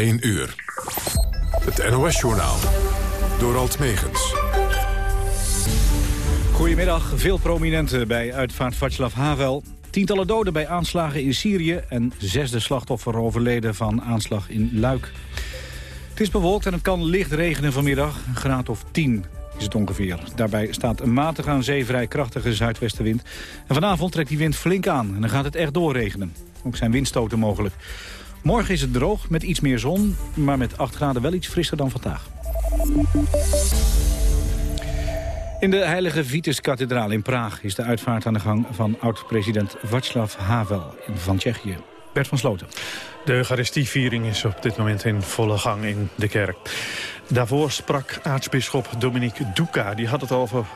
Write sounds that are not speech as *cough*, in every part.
1 uur. Het NOS-journaal. Door Alt Megens. Goedemiddag. Veel prominenten bij uitvaart Václav Havel. Tientallen doden bij aanslagen in Syrië... en zesde slachtoffer overleden van aanslag in Luik. Het is bewolkt en het kan licht regenen vanmiddag. Een graad of 10 is het ongeveer. Daarbij staat een matig aan zee vrij krachtige zuidwestenwind. En vanavond trekt die wind flink aan en dan gaat het echt doorregenen. Ook zijn windstoten mogelijk. Morgen is het droog met iets meer zon, maar met 8 graden wel iets frisser dan vandaag. In de heilige Vitus-kathedraal in Praag is de uitvaart aan de gang van oud-president Václav Havel van Tsjechië. Bert van Sloten. De Eucharistieviering is op dit moment in volle gang in de kerk. Daarvoor sprak aartsbisschop Dominique Duca. Die had het over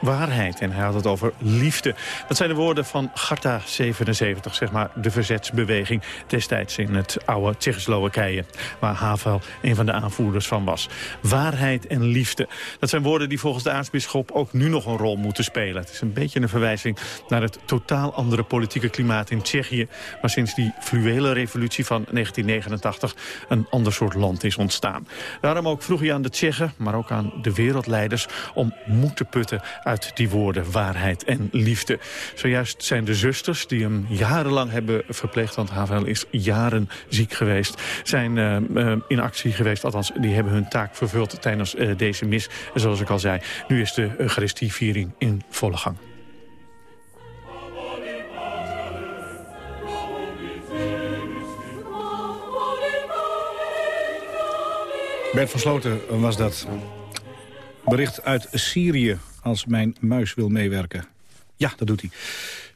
waarheid en hij had het over liefde. Dat zijn de woorden van Garta 77, zeg maar de verzetsbeweging... destijds in het oude Tsjechoslowakije, waar Havel een van de aanvoerders van was. Waarheid en liefde. Dat zijn woorden die volgens de aartsbisschop ook nu nog een rol moeten spelen. Het is een beetje een verwijzing naar het totaal andere politieke klimaat in Tsjechië... waar sinds die fluwele revolutie van 1989 een ander soort land is ontstaan. Daarom ook vroeg hij aan de Tsjechen, maar ook aan de wereldleiders... om moed te putten uit die woorden waarheid en liefde. Zojuist zijn de zusters die hem jarenlang hebben verpleegd... want Havel is jaren ziek geweest, zijn uh, in actie geweest. Althans, die hebben hun taak vervuld tijdens uh, deze mis. Zoals ik al zei, nu is de Eucharistieviering in volle gang. Bert van Sloten was dat. Bericht uit Syrië als mijn muis wil meewerken. Ja, dat doet hij.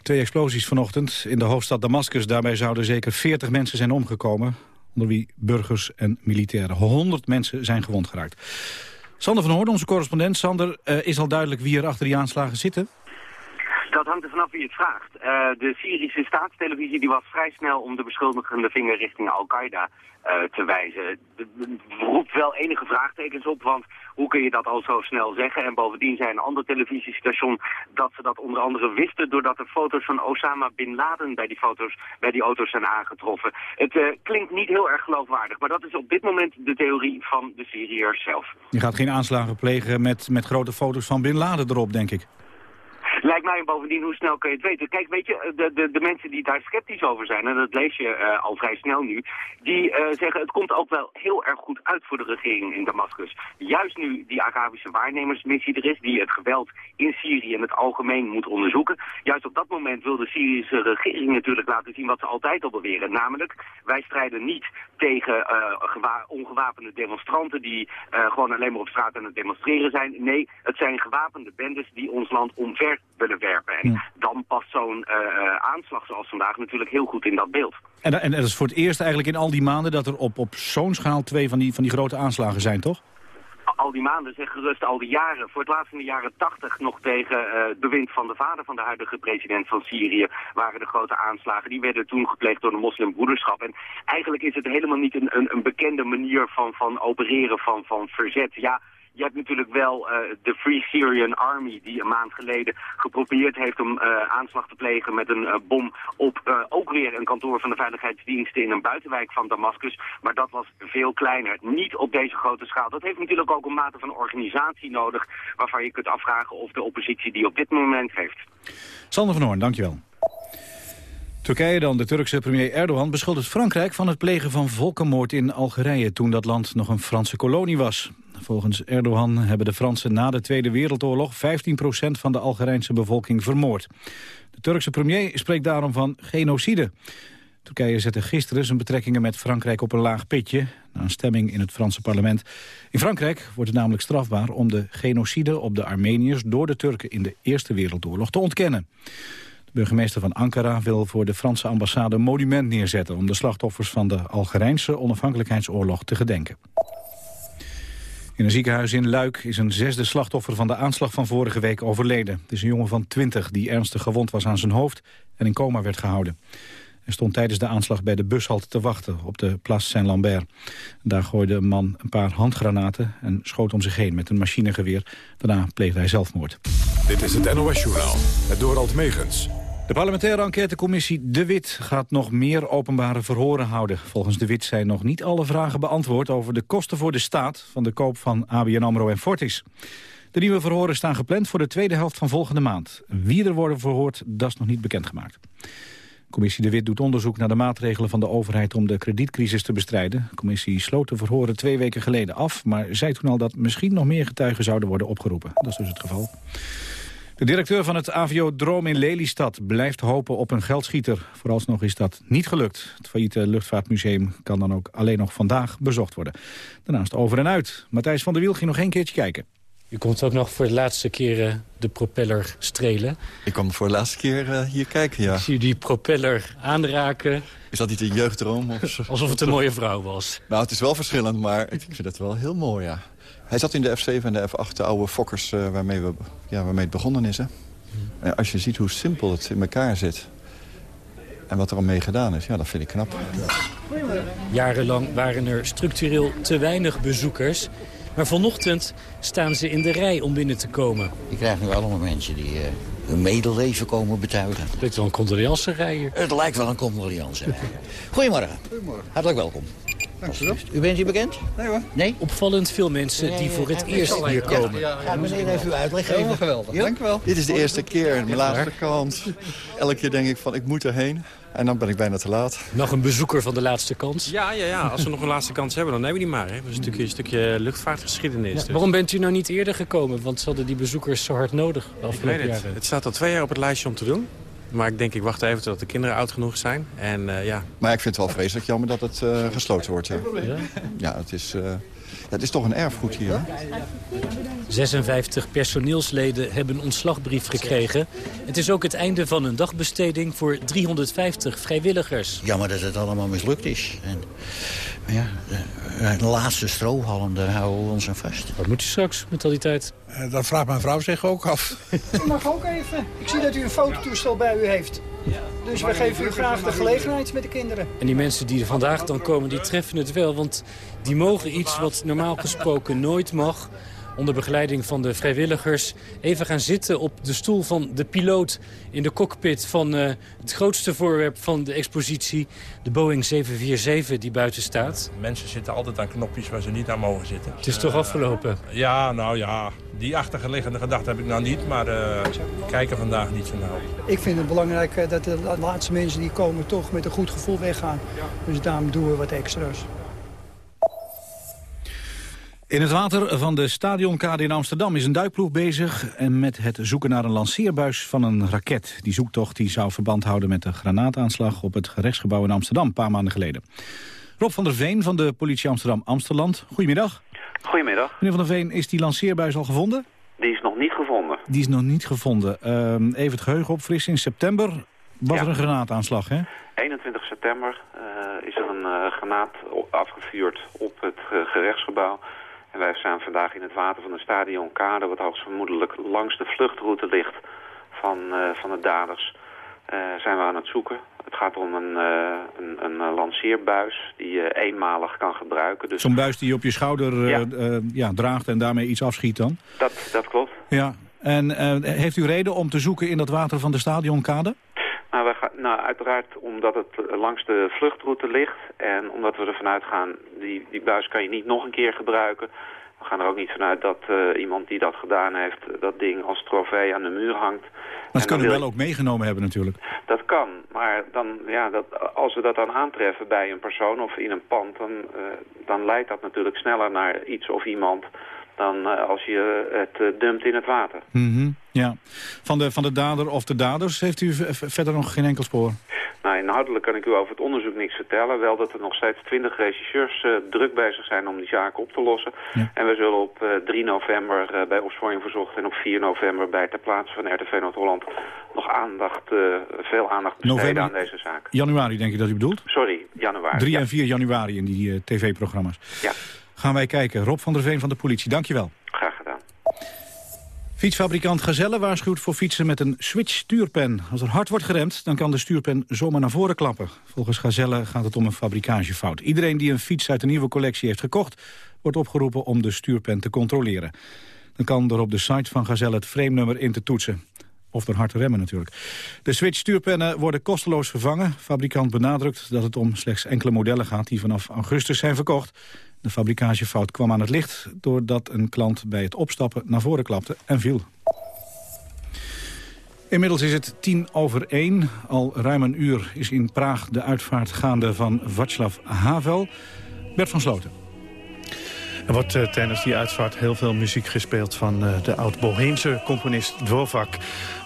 Twee explosies vanochtend in de hoofdstad Damascus. Daarbij zouden zeker 40 mensen zijn omgekomen. Onder wie burgers en militairen. 100 mensen zijn gewond geraakt. Sander van Hoorn, onze correspondent. Sander, uh, is al duidelijk wie er achter die aanslagen zitten? Dat hangt er vanaf wie het vraagt. Uh, de Syrische staatstelevisie die was vrij snel om de beschuldigende vinger richting Al-Qaeda uh, te wijzen. Het roept wel enige vraagtekens op, want hoe kun je dat al zo snel zeggen? En bovendien zijn een ander televisiestation dat ze dat onder andere wisten... doordat er foto's van Osama Bin Laden bij die, foto's, bij die auto's zijn aangetroffen. Het uh, klinkt niet heel erg geloofwaardig, maar dat is op dit moment de theorie van de Syriërs zelf. Je gaat geen aanslagen plegen met, met grote foto's van Bin Laden erop, denk ik. Lijkt mij bovendien, hoe snel kun je het weten? Kijk, weet je, de, de, de mensen die daar sceptisch over zijn, en dat lees je uh, al vrij snel nu, die uh, zeggen het komt ook wel heel erg goed uit voor de regering in Damascus. Juist nu die Arabische waarnemersmissie er is, die het geweld in Syrië in het algemeen moet onderzoeken. Juist op dat moment wil de Syrische regering natuurlijk laten zien wat ze altijd al beweren. Namelijk, wij strijden niet tegen uh, ongewapende demonstranten die gewoon alleen maar op straat aan het demonstreren zijn. Nee, het zijn gewapende bendes die ons land omver willen werpen. En dan past zo'n uh, aanslag zoals vandaag natuurlijk heel goed in dat beeld. En, en dat is voor het eerst eigenlijk in al die maanden dat er op, op zo'n schaal twee van die, van die grote aanslagen zijn, toch? al die maanden, zeg gerust al die jaren, voor het laatst in de jaren tachtig nog tegen uh, het bewind van de vader van de huidige president van Syrië, waren de grote aanslagen. Die werden toen gepleegd door de moslimbroederschap. En eigenlijk is het helemaal niet een, een, een bekende manier van, van opereren van, van verzet. Ja, je hebt natuurlijk wel uh, de Free Syrian Army die een maand geleden geprobeerd heeft om uh, aanslag te plegen met een uh, bom op ook weer een kantoor van de veiligheidsdiensten in een buitenwijk van Damascus. Maar dat was veel kleiner. Niet op deze grote schaal. Dat heeft natuurlijk ook een mate van organisatie nodig waarvan je kunt afvragen of de oppositie die op dit moment heeft. Sander van Hoorn, dankjewel. Turkije dan. De Turkse premier Erdogan beschuldigt Frankrijk van het plegen van volkenmoord in Algerije... toen dat land nog een Franse kolonie was. Volgens Erdogan hebben de Fransen na de Tweede Wereldoorlog 15% van de Algerijnse bevolking vermoord. De Turkse premier spreekt daarom van genocide. Turkije zette gisteren zijn betrekkingen met Frankrijk op een laag pitje... na een stemming in het Franse parlement. In Frankrijk wordt het namelijk strafbaar om de genocide op de Armeniërs... door de Turken in de Eerste Wereldoorlog te ontkennen. De burgemeester van Ankara wil voor de Franse ambassade een monument neerzetten... om de slachtoffers van de Algerijnse onafhankelijkheidsoorlog te gedenken. In een ziekenhuis in Luik is een zesde slachtoffer van de aanslag van vorige week overleden. Het is een jongen van 20 die ernstig gewond was aan zijn hoofd en in coma werd gehouden. Hij stond tijdens de aanslag bij de bushalte te wachten op de Place Saint-Lambert. Daar gooide een man een paar handgranaten en schoot om zich heen met een machinegeweer. Daarna pleegde hij zelfmoord. Dit is het NOS-journaal, het Dorald Megens. De parlementaire enquêtecommissie De Wit gaat nog meer openbare verhoren houden. Volgens De Wit zijn nog niet alle vragen beantwoord over de kosten voor de staat van de koop van ABN AMRO en Fortis. De nieuwe verhoren staan gepland voor de tweede helft van volgende maand. Wie er worden verhoord, dat is nog niet bekendgemaakt. Commissie De Wit doet onderzoek naar de maatregelen van de overheid om de kredietcrisis te bestrijden. De commissie sloot de verhoren twee weken geleden af, maar zei toen al dat misschien nog meer getuigen zouden worden opgeroepen. Dat is dus het geval. De directeur van het AVO Droom in Lelystad blijft hopen op een geldschieter. Vooralsnog is dat niet gelukt. Het failliete luchtvaartmuseum kan dan ook alleen nog vandaag bezocht worden. Daarnaast over en uit. Matthijs van der Wiel ging nog één keertje kijken. U komt ook nog voor de laatste keer de propeller strelen. Ik kwam voor de laatste keer uh, hier kijken, ja. Ik zie die propeller aanraken. Is dat niet een jeugddroom? Of Alsof het een mooie vrouw was. Nou, het is wel verschillend, maar ik vind het wel heel mooi, ja. Hij zat in de F7 en de F8, de oude Fokkers, uh, waarmee, we, ja, waarmee het begonnen is. Hè? En als je ziet hoe simpel het in elkaar zit... en wat er al mee gedaan is, ja, dat vind ik knap. Jarenlang waren er structureel te weinig bezoekers... Maar vanochtend staan ze in de rij om binnen te komen. Je krijgt nu allemaal mensen die uh, hun medeleven komen betuigen. Het lijkt wel een condoleancerij hier. Het lijkt wel een condoleancerij. *laughs* Goedemorgen. Goedemorgen. Hartelijk welkom. Dankjewel. U bent hier bekend? Nee hoor. Nee? Opvallend veel mensen die voor het eerst hier komen. Ja, meneer even uw uitleg geven. Helemaal geweldig. Dank u wel. Dit is de eerste keer, mijn laatste kans. Elke keer denk ik van ik moet erheen. En dan ben ik bijna te laat. Nog een bezoeker van de laatste kans? Ja, ja, ja. als we nog een laatste kans hebben, dan nemen we die maar. Hè. Dat is een stukje, een stukje luchtvaartgeschiedenis. Ja, dus. Waarom bent u nou niet eerder gekomen? Want ze hadden die bezoekers zo hard nodig de afgelopen het. jaren. Het staat al twee jaar op het lijstje om te doen. Maar ik denk, ik wacht even totdat de kinderen oud genoeg zijn. En, uh, ja. Maar ik vind het wel vreselijk jammer dat het uh, gesloten wordt. Ja, ja? ja het, is, uh, het is toch een erfgoed hier. Hè? 56 personeelsleden hebben een ontslagbrief gekregen. Het is ook het einde van een dagbesteding voor 350 vrijwilligers. Jammer dat het allemaal mislukt is. En, ja, de, de laatste strohalm, daar houden we ons aan vast. Wat moet u straks met al die tijd? Uh, dat vraagt mijn vrouw zich ook af. *laughs* U mag ook even. Ik zie dat u een fototoestel bij u heeft. Dus we geven u graag de gelegenheid met de kinderen. En die mensen die er vandaag dan komen, die treffen het wel. Want die mogen iets wat normaal gesproken nooit mag onder begeleiding van de vrijwilligers... even gaan zitten op de stoel van de piloot in de cockpit... van uh, het grootste voorwerp van de expositie, de Boeing 747 die buiten staat. Mensen zitten altijd aan knopjes waar ze niet aan mogen zitten. Het is toch afgelopen? Uh, ja, nou ja, die achterliggende gedachte heb ik nou niet... maar uh, kijken vandaag niet zo nauw. Ik vind het belangrijk dat de laatste mensen die komen toch met een goed gevoel weggaan. Dus daarom doen we wat extra's. In het water van de stadionkade in Amsterdam is een duikploeg bezig... en met het zoeken naar een lanceerbuis van een raket. Die zoektocht die zou verband houden met de granaataanslag... op het gerechtsgebouw in Amsterdam een paar maanden geleden. Rob van der Veen van de politie Amsterdam-Amsterland. Goedemiddag. Goedemiddag. Meneer van der Veen, is die lanceerbuis al gevonden? Die is nog niet gevonden. Die is nog niet gevonden. Uh, even het geheugen opfrissen. In september was Ja. er een granaataanslag, hè? 21 september eh, is er een eh, granaat afgevuurd op het eh, gerechtsgebouw. En wij staan vandaag in het water van de stadionkade... wat hoogstvermoedelijk langs de vluchtroute ligt van, eh, van de daders. eh, zijn we aan het zoeken. Het gaat om een, eh, een, een lanceerbuis die je eenmalig kan gebruiken. Dus Zo'n buis die je op je schouder Ja. ja, draagt en daarmee iets afschiet dan. dat, dat klopt. Ja. En heeft u reden om te zoeken in dat water van de stadionkade? Nou, wij gaan, nou, uiteraard omdat het langs de vluchtroute ligt en omdat we ervan uitgaan, die, die buis kan je niet nog een keer gebruiken. We gaan er ook niet vanuit dat eh, iemand die dat gedaan heeft, dat ding als trofee aan de muur hangt. Maar ze kunnen wel ook meegenomen hebben natuurlijk. Dat kan, maar dan, ja, dat, als we dat dan aantreffen bij een persoon of in een pand, dan, eh, dan leidt dat natuurlijk sneller naar iets of iemand dan eh, als je het eh, dumpt in het water. Mhm, Ja. Van de, van de dader of de daders heeft u verder nog geen enkel spoor? Nou, inhoudelijk kan ik u over het onderzoek niks vertellen. Wel dat er nog steeds twintig regisseurs eh, druk bezig zijn om die zaken op te lossen. Ja. En we zullen op eh, 3 november eh, bij Opsporing Verzocht en op 4 november bij ter plaatse van RTV Noord-Holland nog aandacht, eh, veel aandacht besteden November- aan deze zaak. Januari denk ik dat u bedoelt? Sorry, januari. 3 Ja. en 4 januari in die eh, tv-programma's. Ja. Gaan wij kijken. Rob van der Veen van de politie, dankjewel. Graag gedaan. Fietsfabrikant Gazelle waarschuwt voor fietsen met een switch stuurpen. Als er hard wordt geremd, dan kan de stuurpen zomaar naar voren klappen. Volgens Gazelle gaat het om een fabrikagefout. Iedereen die een fiets uit de nieuwe collectie heeft gekocht... wordt opgeroepen om de stuurpen te controleren. Dan kan er op de site van Gazelle het frame-nummer in te toetsen. Of door hard remmen natuurlijk. De Switch-stuurpennen worden kosteloos vervangen. Fabrikant benadrukt dat het om slechts enkele modellen gaat... die vanaf augustus zijn verkocht. De fabrikagefout kwam aan het licht... doordat een klant bij het opstappen naar voren klapte en viel. Inmiddels is het tien over één. Al ruim een uur is in Praag de uitvaart gaande van Václav Havel. Bert van Sloten. Er wordt uh, tijdens die uitvaart heel veel muziek gespeeld van uh, de oud-Boheemse componist Dvorak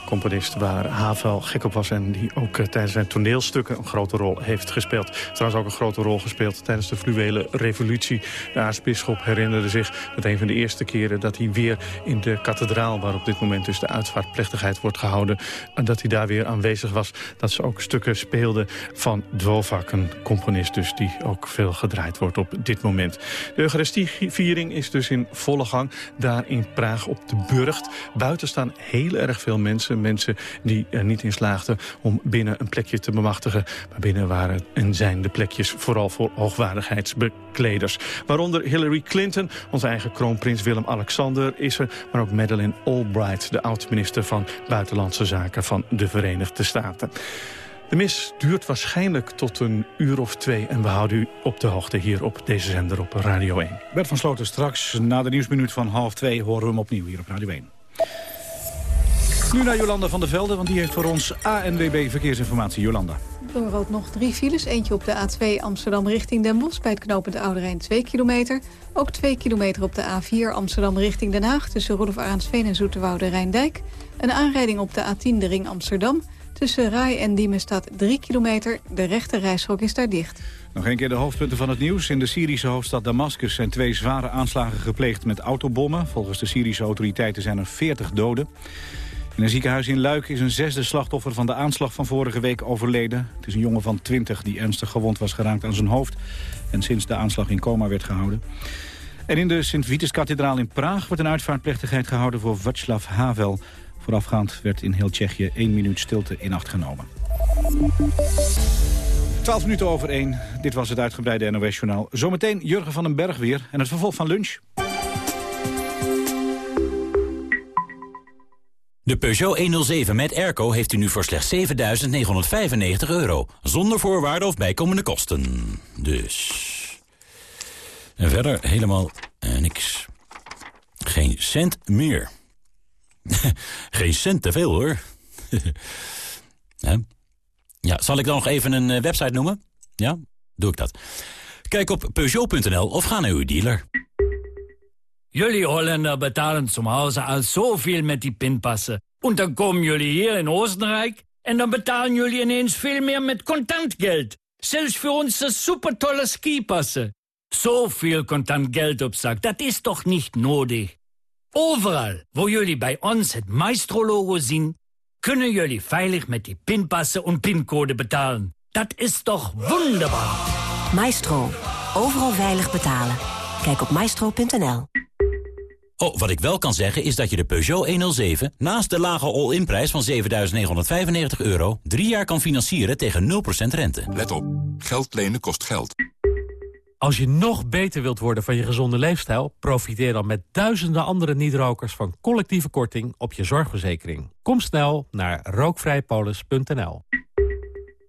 componist waar Havel gek op was... en die ook uh, tijdens zijn toneelstukken een grote rol heeft gespeeld. Trouwens ook een grote rol gespeeld tijdens de fluwele revolutie. De aartsbisschop herinnerde zich dat een van de eerste keren... dat hij weer in de kathedraal, waar op dit moment dus de uitvaartplechtigheid wordt gehouden... en dat hij daar weer aanwezig was. Dat ze ook stukken speelden van Dvorak, een componist dus... die ook veel gedraaid wordt op dit moment. De Eucharistieviering is dus in volle gang daar in Praag op de Burgt. Buiten staan heel erg veel mensen mensen die er niet in slaagden om binnen een plekje te bemachtigen. Maar binnen waren en zijn de plekjes vooral voor hoogwaardigheidsbekleders. Waaronder Hillary Clinton, onze eigen kroonprins Willem-Alexander is er. Maar ook Madeleine Albright, de oud-minister van Buitenlandse Zaken van de Verenigde Staten. De mis duurt waarschijnlijk tot een uur of twee... en we houden u op de hoogte hier op deze zender op Radio 1. Bert van Sloten straks, na de nieuwsminuut van half twee... horen we hem opnieuw hier op Radio 1. Nu naar Jolanda van der Velde, want die heeft voor ons ANWB Verkeersinformatie. Jolanda. Door rood nog drie files. Eentje op de A2 Amsterdam richting Den Bosch... bij het knooppunt Oude Rijn 2 kilometer. Ook 2 kilometer op de A4 Amsterdam richting Den Haag... tussen Rudolf Arendsveen en Zoeterwoude Rijndijk. Een aanrijding op de A10 de ring Amsterdam. Tussen Rai en Diemen staat 3 kilometer. De rechte reishok is daar dicht. Nog een keer de hoofdpunten van het nieuws. In de Syrische hoofdstad Damascus zijn twee zware aanslagen gepleegd met autobommen. Volgens de Syrische autoriteiten zijn er 40 doden. In een ziekenhuis in Luik is een zesde slachtoffer van de aanslag van vorige week overleden. Het is een jongen van 20 die ernstig gewond was geraakt aan zijn hoofd... en sinds de aanslag in coma werd gehouden. En in de Sint-Vitus-kathedraal in Praag wordt een uitvaartplechtigheid gehouden voor Václav Havel. Voorafgaand werd in heel Tsjechië één minuut stilte in acht genomen. 12 minuten over één. Dit was het uitgebreide NOS-journaal. Zometeen Jurgen van den Berg weer en het vervolg van lunch. De Peugeot 107 met airco heeft u nu voor slechts 7.995 euro. Zonder voorwaarden of bijkomende kosten. Dus... En verder helemaal eh, niks. Geen cent meer. *laughs* Geen cent te veel, hoor. *laughs* ja, zal ik dan nog even een eh, website noemen? Ja, doe ik dat. Kijk op Peugeot.nl of ga naar uw dealer. Jullie Holländer betalen zum Hause al zoveel met die pinpassen. En dan komen jullie hier in Oostenrijk en dan betalen jullie ineens veel meer met contant geld. Zelfs voor onze supertolle skipassen. Zoveel contant geld op zak, dat is toch niet nodig? Overal waar jullie bij ons het Maestro-logo zien... kunnen jullie veilig met die pinpassen en pincode betalen. Dat is toch wonderbaar? Maestro. Overal veilig betalen. Kijk op maestro.nl. Oh, wat ik wel kan zeggen is dat je de Peugeot 107... naast de lage all-in-prijs van 7.995 euro... drie jaar kan financieren tegen 0% rente. Let op. Geld lenen kost geld. Als je nog beter wilt worden van je gezonde leefstijl... profiteer dan met duizenden andere niet-rokers... van collectieve korting op je zorgverzekering. Kom snel naar rookvrijpolis.nl.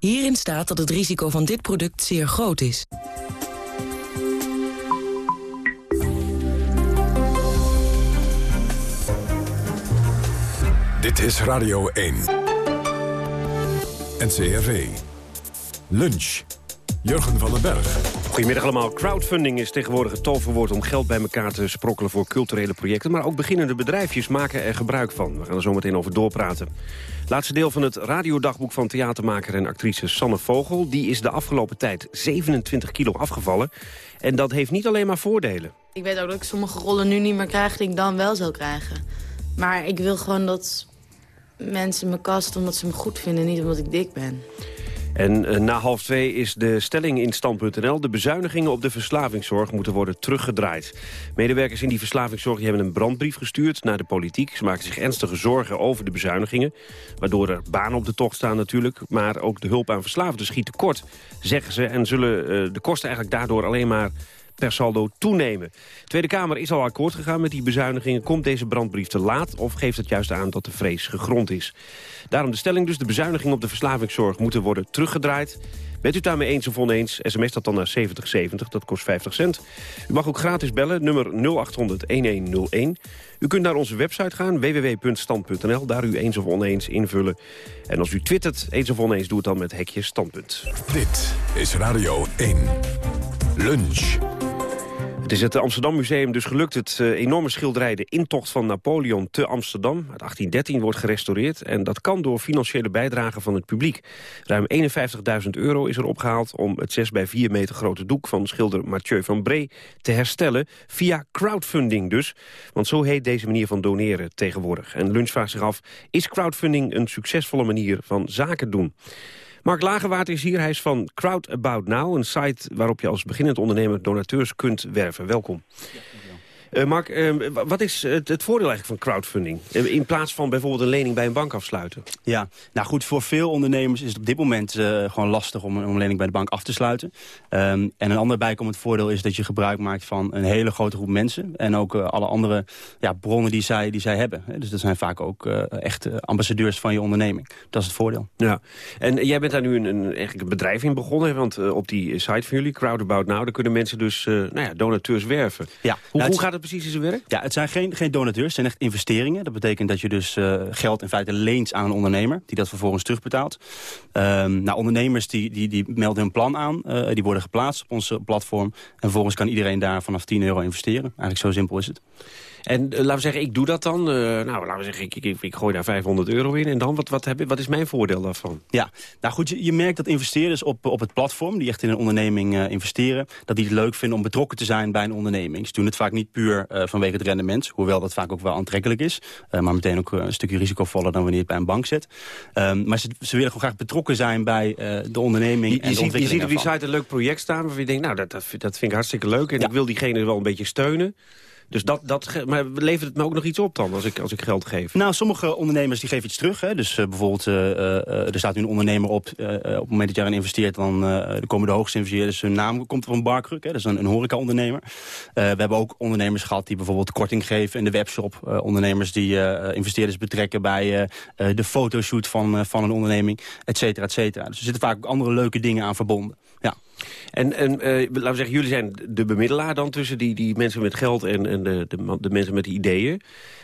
Hierin staat dat het risico van dit product zeer groot is. Dit is Radio 1. NCRV. Lunch. Jurgen van den Berg. Goedemiddag allemaal. Crowdfunding is tegenwoordig het toverwoord om geld bij elkaar te sprokkelen voor culturele projecten. Maar ook beginnende bedrijfjes maken er gebruik van. We gaan er zo meteen over doorpraten. Laatste deel van het radiodagboek van theatermaker en actrice Sanne Vogel. Die is de afgelopen tijd 27 kilo afgevallen. En dat heeft niet alleen maar voordelen. Ik weet ook dat ik sommige rollen nu niet meer krijg die ik dan wel zou krijgen. Maar ik wil gewoon dat mensen me kasten omdat ze me goed vinden, niet omdat ik dik ben. En eh, na half twee is de stelling in stand.nl. De bezuinigingen op de verslavingszorg moeten worden teruggedraaid. Medewerkers in die verslavingszorg die hebben een brandbrief gestuurd naar de politiek. Ze maken zich ernstige zorgen over de bezuinigingen. Waardoor er banen op de tocht staan natuurlijk. Maar ook de hulp aan verslaafden schiet tekort, zeggen ze. En zullen eh, de kosten eigenlijk daardoor alleen maar per saldo toenemen. De Tweede Kamer is al akkoord gegaan met die bezuinigingen. Komt deze brandbrief te laat of geeft het juist aan dat de vrees gegrond is? Daarom de stelling dus, de bezuinigingen op de verslavingszorg moeten worden teruggedraaid. Bent u daarmee eens of oneens, sms dat dan naar 7070, dat kost 50 cent. U mag ook gratis bellen, nummer 0800-1101. U kunt naar onze website gaan, www.stand.nl, daar u eens of oneens invullen. En als u twittert eens of oneens, doe het dan met hekje standpunt. Dit is Radio 1. Lunch. Het is het Amsterdam Museum dus gelukt het uh, enorme schilderij... de intocht van Napoleon te Amsterdam uit 1813 wordt gerestaureerd. En dat kan door financiële bijdrage van het publiek. Ruim 51.000 euro is er opgehaald om het 6 bij 4 meter grote doek... van schilder Mathieu van Bree te herstellen. Via crowdfunding dus. Want zo heet deze manier van doneren tegenwoordig. En Lunch vraagt zich af, is crowdfunding een succesvolle manier van zaken doen? Mark Lagerwaard is hier. Hij is van Crowd About Now, een site waarop je als beginnend ondernemer donateurs kunt werven. Welkom. Uh, Mark, uh, wat is het, het, voordeel eigenlijk van crowdfunding? Uh, in plaats van bijvoorbeeld een lening bij een bank afsluiten? Ja, nou goed, voor veel ondernemers is het op dit moment gewoon lastig om, om, een lening bij de bank af te sluiten. Um, en een ander bijkomend voordeel is dat je gebruik maakt van een hele grote groep mensen. En ook alle andere ja, bronnen die zij, die zij hebben. Dus dat zijn vaak ook echt ambassadeurs van je onderneming. Dat is het voordeel. Ja, en jij bent daar nu een, een, eigenlijk een bedrijf in begonnen. Want op die site van jullie, Crowd About Now, daar kunnen mensen dus nou ja, donateurs werven. Ja, hoe, nou, hoe gaat het precies in zijn werk? Ja, het zijn geen, geen donateurs, het zijn echt investeringen. Dat betekent dat je dus uh, geld in feite leent aan een ondernemer... die dat vervolgens terugbetaalt. Um, nou, ondernemers die, die, die melden hun plan aan. Uh, die worden geplaatst op onze platform. En vervolgens kan iedereen daar vanaf 10 euro investeren. Eigenlijk zo simpel is het. En uh, laten we zeggen, ik doe dat dan. Uh, nou, laten we zeggen, ik, ik, ik, gooi daar 500 euro in. En dan, wat, wat, heb, wat is mijn voordeel daarvan? Ja, nou goed, je, je merkt dat investeerders op, op het platform... die echt in een onderneming uh, investeren... dat die het leuk vinden om betrokken te zijn bij een onderneming. Ze doen het vaak niet puur vanwege het rendement. Hoewel dat vaak ook wel aantrekkelijk is. maar meteen ook een stukje risicovoller dan wanneer je het bij een bank zet. Um, maar ze, ze, willen gewoon graag betrokken zijn bij de onderneming je, en de ziet, Je ziet op die site een leuk project staan... waarvan je denkt, nou, dat, dat, dat vind ik hartstikke leuk... en ja. ik wil diegene wel een beetje steunen. Dus dat, dat, maar levert het me ook nog iets op dan, als ik, als ik geld geef? Nou, sommige ondernemers die geven iets terug. Hè. Dus uh, bijvoorbeeld, uh, uh, er staat nu een ondernemer op... op het moment dat jij erin investeert, dan komen de hoogste investeerders... hun naam komt van Barkruk, hè. dat is een, een horeca-ondernemer. we hebben ook ondernemers gehad die bijvoorbeeld korting geven in de webshop. ondernemers die investeerders betrekken bij de fotoshoot van, van een onderneming, et cetera, et cetera. Dus er zitten vaak ook andere leuke dingen aan verbonden. En, en uh, laten we zeggen, jullie zijn de bemiddelaar dan tussen die, die mensen met geld en, en de, de, de mensen met ideeën.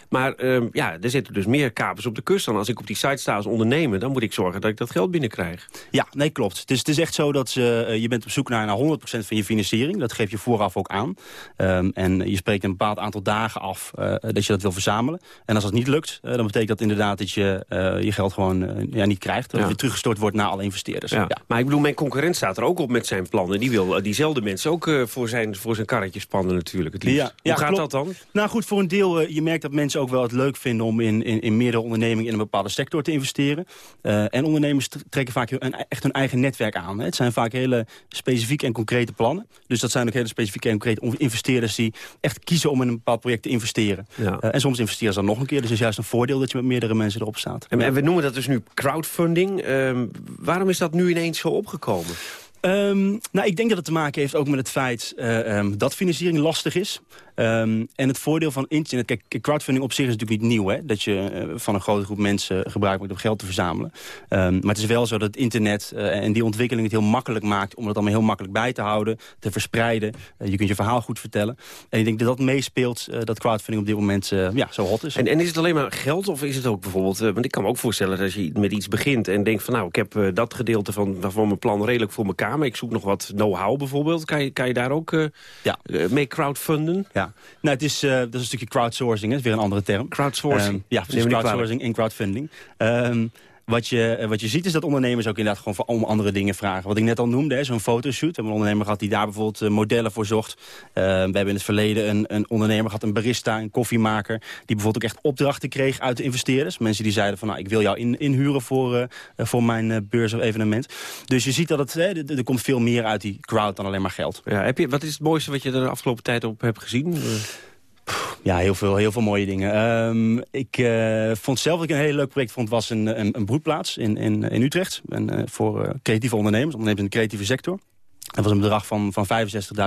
Maar uh, ja, er zitten dus meer kapers op de kust dan. Als ik op die site sta als ondernemer, dan moet ik zorgen dat ik dat geld binnenkrijg. Ja, nee, klopt. Het is, het is echt zo dat uh, je bent op zoek naar, naar 100% van je financiering. Dat geef je vooraf ook aan. Um, en je spreekt een bepaald aantal dagen af uh, dat je dat wil verzamelen. En als dat niet lukt, uh, dan betekent dat inderdaad dat je je geld gewoon ja, niet krijgt. Dat ja. weer teruggestort wordt naar alle investeerders. Ja. ja. Maar ik bedoel, mijn concurrent staat er ook op met zijn plannen. Die wil diezelfde mensen ook voor, zijn, voor zijn karretje spannen natuurlijk. Het liefst. Ja, Hoe gaat klopt. dat dan? Nou goed, voor een deel, je merkt dat mensen ook wel het leuk vinden om in, in, in meerdere ondernemingen in een bepaalde sector te investeren. Uh, en ondernemers trekken vaak een, echt hun eigen netwerk aan. Hè. Het zijn vaak hele specifieke en concrete plannen. Dus dat zijn ook hele specifieke en concrete investeerders die echt kiezen om in een bepaald project te investeren. Ja. Uh, en soms investeren ze dan nog een keer. Dus het is juist een voordeel dat je met meerdere mensen erop staat. En, en we noemen dat dus nu crowdfunding. Uh, waarom is dat nu ineens zo opgekomen? Um, nou, ik denk dat het te maken heeft ook met het feit uh, um, dat financiering lastig is. Um, en het voordeel van internet... Kijk, crowdfunding op zich is natuurlijk niet nieuw. Hè? Dat je uh, van een grote groep mensen gebruik maakt om geld te verzamelen. maar het is wel zo dat het internet uh, en die ontwikkeling het heel makkelijk maakt... om het allemaal heel makkelijk bij te houden, te verspreiden. je kunt je verhaal goed vertellen. En ik denk dat dat meespeelt dat crowdfunding op dit moment ja, zo hot is. En, en, is het alleen maar geld of is het ook bijvoorbeeld... want ik kan me ook voorstellen dat als je met iets begint en denkt van... nou, ik heb dat gedeelte van, van mijn plan redelijk voor elkaar samen. Ik zoek nog wat know-how bijvoorbeeld. Kan je, kan je daar ook uh, ja. mee crowdfunden? Ja, nou, het is, dat is een stukje crowdsourcing, dat is weer een andere term. Crowdsourcing? Um, ja, precies, crowdsourcing en crowdfunding. Um, wat je, wat je ziet is dat ondernemers ook inderdaad gewoon om andere dingen vragen. Wat ik net al noemde, zo'n fotoshoot. We hebben een ondernemer gehad die daar bijvoorbeeld uh, modellen voor zocht. Uh, we hebben in het verleden een, een ondernemer gehad, een barista, een koffiemaker... die bijvoorbeeld ook echt opdrachten kreeg uit de investeerders. Mensen die zeiden van, nou, ik wil jou in, inhuren voor, voor mijn beurs of evenement. Dus je ziet dat het, er, er komt veel meer uit die crowd dan alleen maar geld. Ja, heb je, wat is het mooiste wat je er de afgelopen tijd op hebt gezien? Ja, heel veel, heel veel mooie dingen. Um, ik uh, vond zelf dat ik een heel leuk project vond... was een, een, een broedplaats in, in, in Utrecht. En, uh, voor uh, creatieve ondernemers, ondernemers in de creatieve sector. Dat was een bedrag van, van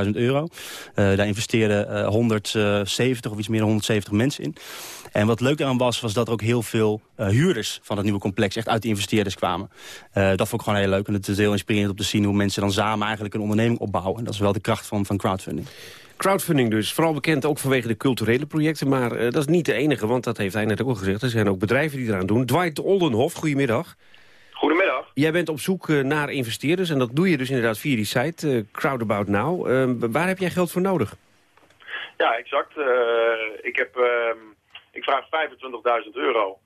65.000 euro. daar investeerden 170 of iets meer dan 170 mensen in. En wat leuk daaraan was, was dat er ook heel veel huurders van het nieuwe complex echt uit de investeerders kwamen. Dat vond ik gewoon heel leuk. En het is heel inspirerend om te zien hoe mensen dan samen eigenlijk een onderneming opbouwen. En dat is wel de kracht van, van crowdfunding. Crowdfunding dus, vooral bekend ook vanwege de culturele projecten. Maar uh, dat is niet de enige, want dat heeft hij net ook al gezegd. Er zijn ook bedrijven die eraan doen. Dwight Oldenhof, goedemiddag. Goedemiddag. Jij bent op zoek naar investeerders en dat doe je dus inderdaad via die site, Crowdabout Now. waar heb jij geld voor nodig? Ja, exact. ik heb ehm, ik vraag 25.000 euro.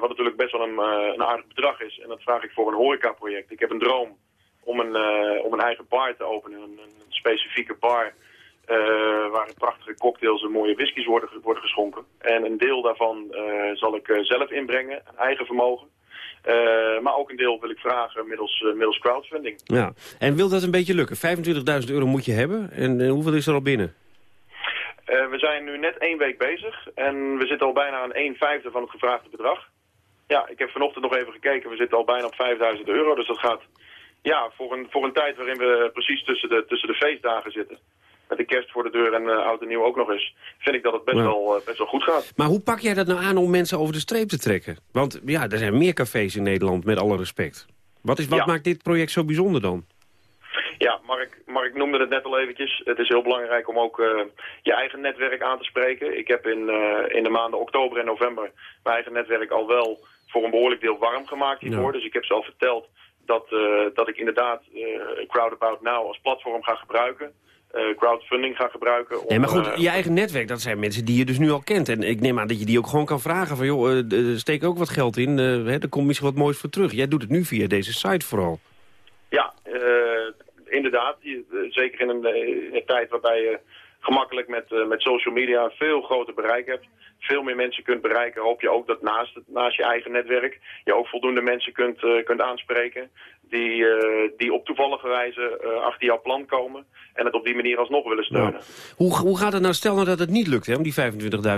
Wat natuurlijk best wel een, een, aardig bedrag is. En dat vraag ik voor een horecaproject. Ik heb een droom om een, om een eigen bar te openen. Een, een specifieke bar waar prachtige cocktails en mooie whiskies worden, worden geschonken. En een deel daarvan zal ik zelf inbrengen, eigen vermogen. maar ook een deel wil ik vragen middels, middels crowdfunding. Ja. En wil dat een beetje lukken? 25.000 euro moet je hebben. En hoeveel is er al binnen? Uh, we zijn nu net één week bezig en we zitten al bijna aan 1 vijfde van het gevraagde bedrag. Ja, ik heb vanochtend nog even gekeken, we zitten al bijna op 5000 euro. Dus dat gaat ja, voor, een, voor een tijd waarin we precies tussen de, tussen de feestdagen zitten. Met de kerst voor de deur en uh, oud en nieuw ook nog eens. Vind ik dat het best, wel, uh, best wel goed gaat. Maar hoe pak jij dat nou aan om mensen over de streep te trekken? Want ja, er zijn meer cafés in Nederland, met alle respect. Wat, is, wat ja. maakt dit project zo bijzonder dan? Ja, Mark, Mark noemde het net al eventjes. Het is heel belangrijk om ook uh, je eigen netwerk aan te spreken. Ik heb in, uh, in de maanden oktober en november mijn eigen netwerk al wel voor een behoorlijk deel warm gemaakt hiervoor. Ja. Dus ik heb ze al verteld dat, uh, dat ik inderdaad Crowdabout Now als platform ga gebruiken. Crowdfunding ga gebruiken. Om, nee, maar goed, je eigen netwerk, dat zijn mensen die je dus nu al kent. En ik neem aan dat je die ook gewoon kan vragen van... joh, steek ook wat geld in, hè, er komt misschien wat moois voor terug. Jij doet het nu via deze site vooral. Ja, inderdaad, zeker in een, in een, tijd waarbij je gemakkelijk met, uh, met social media een veel groter bereik hebt. Veel meer mensen kunt bereiken. Hoop je ook dat naast, naast je eigen netwerk je ook voldoende mensen kunt, uh, kunt aanspreken. Die, uh, die op toevallige wijze achter jouw plan komen. En het op die manier alsnog willen steunen. Nou, hoe, hoe gaat het nou, stel nou dat het niet lukt hè, om die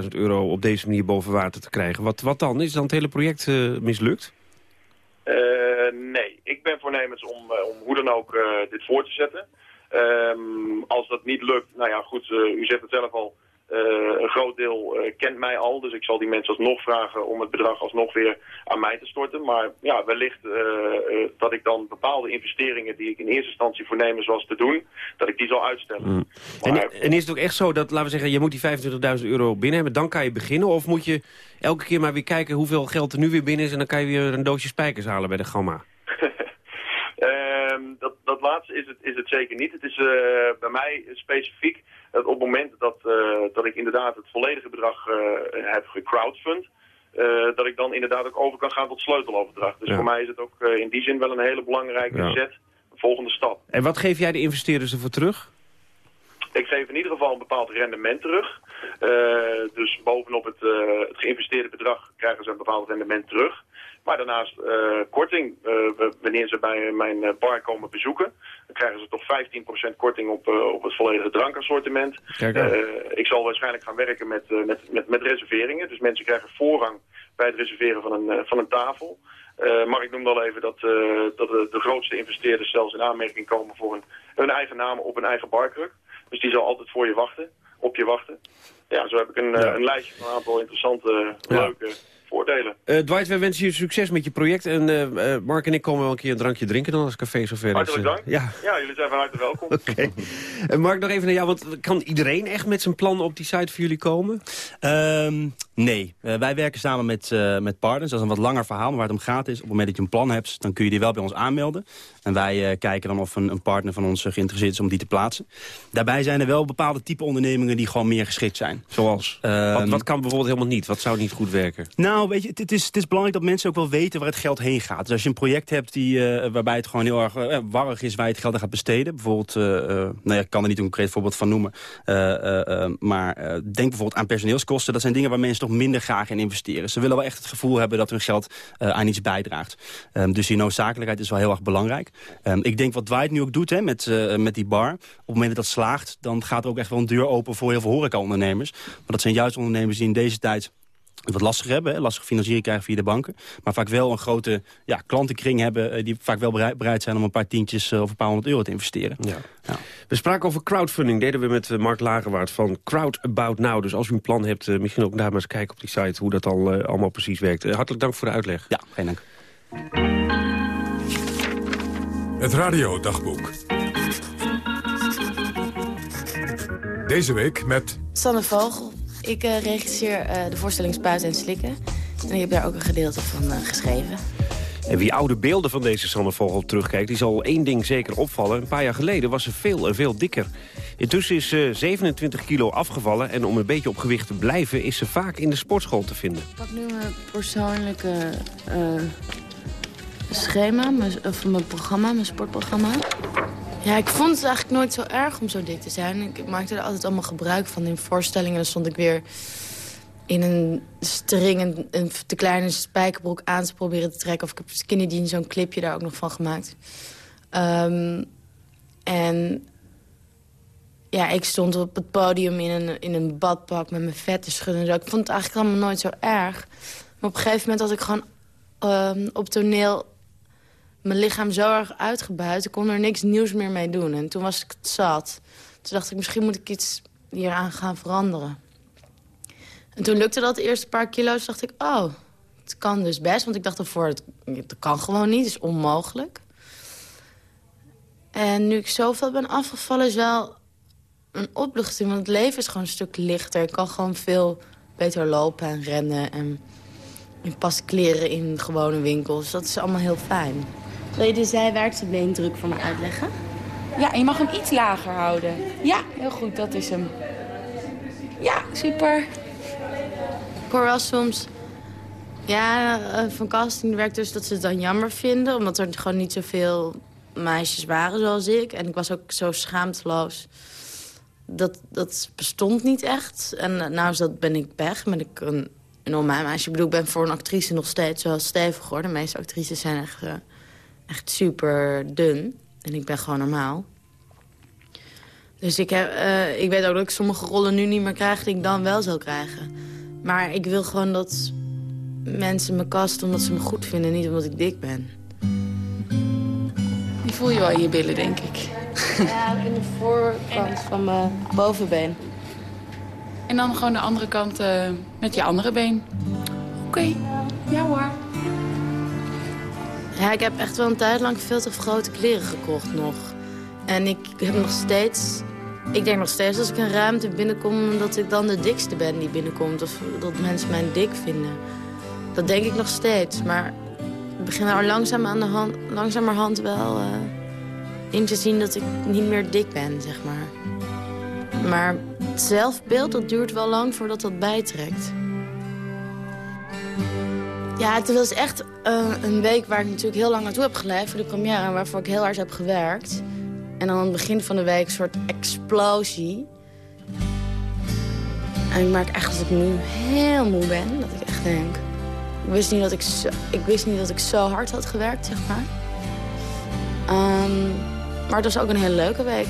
25.000 euro op deze manier boven water te krijgen. Wat, wat dan? Is dan het hele project mislukt? Uh, nee, ik ben voornemens om, om hoe dan ook dit voor te zetten. Um, als dat niet lukt, nou ja goed, u zegt het zelf al, een groot deel kent mij al. Dus ik zal die mensen alsnog vragen om het bedrag alsnog weer aan mij te storten. Maar ja, wellicht dat ik dan bepaalde investeringen die ik in eerste instantie voornemens was te doen, dat ik die zal uitstellen. Mm. Maar, en, en, is het ook echt zo dat, laten we zeggen, je moet die 25.000 euro binnen hebben, dan kan je beginnen? Of moet je elke keer maar weer kijken hoeveel geld er nu weer binnen is... en dan kan je weer een doosje spijkers halen bij de Gamma. um, *laughs* dat, dat laatste is het, is het zeker niet. Het is uh, bij mij specifiek dat op het moment dat, uh, dat ik inderdaad het volledige bedrag uh, heb gecrowdfund... dat ik dan inderdaad ook over kan gaan tot sleuteloverdracht. Dus ja. voor mij is het ook in die zin wel een hele belangrijke ja. zet, een volgende stap. En wat geef jij de investeerders ervoor terug? Ik geef in ieder geval een bepaald rendement terug. Uh, dus bovenop het, het geïnvesteerde bedrag krijgen ze een bepaald rendement terug. Maar daarnaast uh, korting. wanneer ze bij mijn bar komen bezoeken, dan krijgen ze toch 15% korting op, op het volledige drankassortiment. ik zal waarschijnlijk gaan werken met, met, met, met reserveringen. Dus mensen krijgen voorrang bij het reserveren van een, van een tafel. Uh, maar ik noemde al even dat, uh, dat de, de, grootste investeerders zelfs in aanmerking komen voor een, hun eigen naam op een eigen barkruk. Dus die zal altijd voor je wachten, op je wachten. Ja, zo heb ik een, ja. een lijstje van een aantal interessante, ja. leuke voordelen. Uh, Dwight, wij wensen je succes met je project. En uh, Mark en ik komen wel een keer een drankje drinken dan als café zover is. Hartelijk dank. Ja. ja, jullie zijn van harte welkom. *laughs* Oké. Okay. Uh, Mark, nog even naar jou, want kan iedereen echt met zijn plan op die site voor jullie komen? Um, Nee, uh, wij werken samen met, uh, met partners. Dat is een wat langer verhaal, maar waar het om gaat is... op het moment dat je een plan hebt, dan kun je die wel bij ons aanmelden. En wij uh, kijken dan of een, een, partner van ons geïnteresseerd is om die te plaatsen. Daarbij zijn er wel bepaalde type ondernemingen die gewoon meer geschikt zijn. Zoals? wat, wat, kan bijvoorbeeld helemaal niet? Wat zou niet goed werken? Nou, weet je, het, het, is, het is belangrijk dat mensen ook wel weten waar het geld heen gaat. Dus als je een project hebt die, waarbij het gewoon heel erg warrig is... waar je het geld aan gaat besteden. Bijvoorbeeld, nou ja, ik kan er niet een concreet voorbeeld van noemen. maar denk bijvoorbeeld aan personeelskosten. Dat zijn dingen waar mensen toch minder graag in investeren. Ze willen wel echt het gevoel hebben dat hun geld uh, aan iets bijdraagt. Um, dus die noodzakelijkheid is wel heel erg belangrijk. Um, ik denk wat Dwight nu ook doet hè, met, uh, met die bar. Op het moment dat dat slaagt, dan gaat er ook echt wel een deur open voor heel veel horecaondernemers. Maar dat zijn juist ondernemers die in deze tijd wat lastig hebben, hè, lastig financiering krijgen via de banken. Maar vaak wel een grote ja, klantenkring hebben... Eh, die vaak wel bereid zijn om een paar tientjes of een paar honderd euro te investeren. Ja. Ja. We spraken over crowdfunding, deden we met Mark Lagerwaard van Crowd About Now. Dus als u een plan hebt, misschien ook daar maar eens kijken op die site... hoe dat al, uh, allemaal precies werkt. hartelijk dank voor de uitleg. Ja, geen dank. Het radiodagboek. Deze week met... Sanne Vogel. Ik uh, regisseer uh, de voorstelling Spuiten en Slikken. En ik heb daar ook een gedeelte van uh, geschreven. En wie oude beelden van deze Sanne Vogel terugkijkt... die zal één ding zeker opvallen. Een paar jaar geleden was ze veel en veel dikker. Intussen is ze 27 kilo afgevallen... en om een beetje op gewicht te blijven... is ze vaak in de sportschool te vinden. Ik pak nu mijn persoonlijke schema, mijn, of mijn programma, mijn sportprogramma. Ja, ik vond het eigenlijk nooit zo erg om zo dik te zijn. Ik maakte er altijd allemaal gebruik van in voorstellingen. Dan stond ik weer in een string een, een te kleine spijkerbroek aan te proberen te trekken. Of ik heb skinny zo'n clipje daar ook nog van gemaakt. Um, en ja, ik stond op het podium in een, in een badpak met mijn vet te schudden. Ik vond het eigenlijk allemaal nooit zo erg. Maar op een gegeven moment had ik gewoon um, op toneel mijn lichaam zo erg uitgebuit. Ik kon er niks nieuws meer mee doen. En toen was ik het zat. Toen dacht ik, misschien moet ik iets hieraan gaan veranderen. En toen lukte dat de eerste paar kilo's. dacht ik, oh, het kan dus best. Want ik dacht ervoor, het, kan gewoon niet. Het is onmogelijk. En nu ik zoveel ben afgevallen is wel een opluchting. Want het leven is gewoon een stuk lichter. Ik kan gewoon veel beter lopen en rennen. En in pas kleren in gewone winkels. Dat is allemaal heel fijn. Wil je de zijwaartse beendruk voor me uitleggen? Ja, en je mag hem iets lager houden. Ja, heel goed, dat is hem. Ja, super. Ik hoor wel soms... Ja, eh, van castingwerkers dat ze het dan jammer vinden... omdat er gewoon niet zoveel meisjes waren zoals ik. En ik was ook zo schaamteloos. Dat, dat bestond niet echt. En eh, nou dat ben ik weg. Ben ik een enorm meisje. Ik bedoel, ik ben voor een actrice nog steeds wel stevig hoor. De meeste actrices zijn echt... Uh, echt super dun. En ik ben gewoon normaal. Dus ik, heb, uh, ik weet ook dat ik sommige rollen nu niet meer krijg die ik dan wel zou krijgen. Maar ik wil gewoon dat mensen me kasten omdat ze me goed vinden, niet omdat ik dik ben. Die voel je wel in je billen, denk ik. Ja, in de voorkant van mijn bovenbeen. En dan gewoon de andere kant uh, met je andere been. Oké, okay. ja hoor. Ik heb echt wel een tijd lang veel te grote kleren gekocht nog. En ik heb nog steeds... Ik denk nog steeds als ik een ruimte binnenkom... dat ik dan de dikste ben die binnenkomt. Of dat mensen mij dik vinden. Dat denk ik nog steeds. Maar ik begin er langzaam aan de hand, langzamerhand wel uh, in te zien... dat ik niet meer dik ben, zeg maar. Maar het zelfbeeld, dat duurt wel lang voordat dat bijtrekt. Ja, het was echt uh, een week waar ik natuurlijk heel lang naartoe heb geleefd voor de première... en waarvoor ik heel hard heb gewerkt. En dan aan het begin van de week een soort explosie. En ik merk echt dat ik nu heel moe ben. Dat ik echt denk... Ik wist niet dat ik zo, ik wist niet dat ik zo hard had gewerkt, zeg maar. Um, maar het was ook een hele leuke week.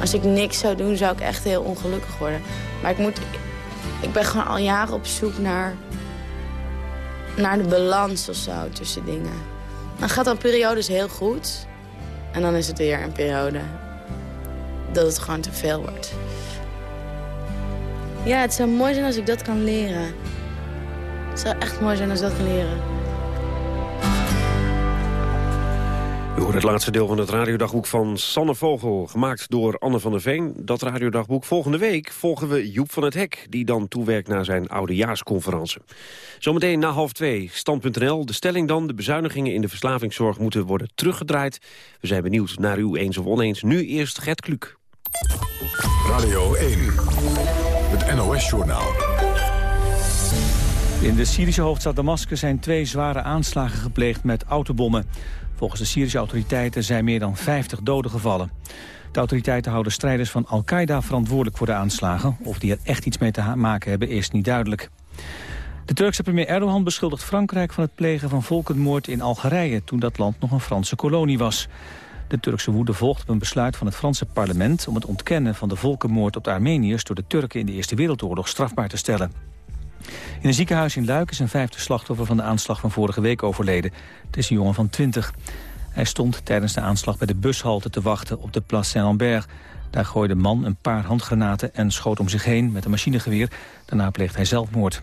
Als ik niks zou doen, zou ik echt heel ongelukkig worden. Maar ik moet... Ik ben gewoon al jaren op zoek naar naar de balans of zo tussen dingen. Dan gaat dan periodes heel goed. En dan is het weer een periode dat het gewoon te veel wordt. Ja, het zou mooi zijn als ik dat kan leren. Het zou echt mooi zijn als ik dat kan leren. U hoort het laatste deel van het radiodagboek van Sanne Vogel, gemaakt door Anne van der Veen. Dat radiodagboek volgende week volgen we Joep van het Hek, die dan toewerkt naar zijn oudejaarsconferentie. Zometeen na half twee, stand.nl. De stelling dan, de bezuinigingen in de verslavingszorg moeten worden teruggedraaid. We zijn benieuwd naar u eens of oneens. Nu eerst Gert Kluk. Radio 1, het NOS-journaal. In de Syrische hoofdstad Damascus zijn twee zware aanslagen gepleegd met autobommen. Volgens de Syrische autoriteiten zijn meer dan 50 doden gevallen. De autoriteiten houden strijders van Al-Qaeda verantwoordelijk voor de aanslagen. Of die er echt iets mee te maken hebben is niet duidelijk. De Turkse premier Erdogan beschuldigt Frankrijk van het plegen van volkenmoord in Algerije... toen dat land nog een Franse kolonie was. De Turkse woede volgt op een besluit van het Franse parlement... om het ontkennen van de volkenmoord op de Armeniërs... door de Turken in de Eerste Wereldoorlog strafbaar te stellen. In een ziekenhuis in Luik is een vijfde slachtoffer van de aanslag van vorige week overleden. Het is een jongen van 20. Hij stond tijdens de aanslag bij de bushalte te wachten op de Place Saint-Lambert. Daar gooide de man een paar handgranaten en schoot om zich heen met een machinegeweer. Daarna pleegt hij zelfmoord.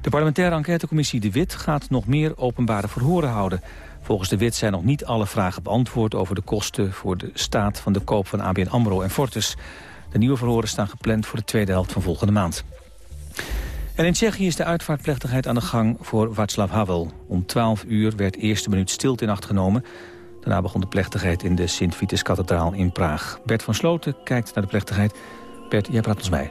De parlementaire enquêtecommissie De Wit gaat nog meer openbare verhoren houden. Volgens De Wit zijn nog niet alle vragen beantwoord over de kosten voor de staat van de koop van ABN AMRO en Fortis. De nieuwe verhoren staan gepland voor de tweede helft van volgende maand. En in Tsjechië is de uitvaartplechtigheid aan de gang voor Václav Havel. Om 12 uur werd eerste minuut stilte in acht genomen. Daarna begon de plechtigheid in de Sint-Vitus-kathedraal in Praag. Bert van Sloten kijkt naar de plechtigheid. Bert, jij praat ons bij.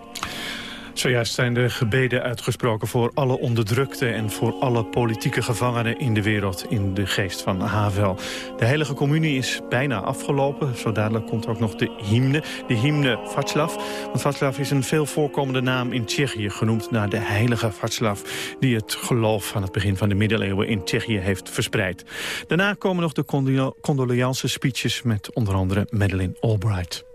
Zojuist zijn de gebeden uitgesproken voor alle onderdrukte... en voor alle politieke gevangenen in de wereld in de geest van Havel. De heilige communie is bijna afgelopen. Zo dadelijk komt ook nog de hymne, de hymne Václav. Want Václav is een veel voorkomende naam in Tsjechië... genoemd naar de heilige Václav... die het geloof aan het begin van de middeleeuwen in Tsjechië heeft verspreid. Daarna komen nog de condoleance speeches... met onder andere Madeleine Albright.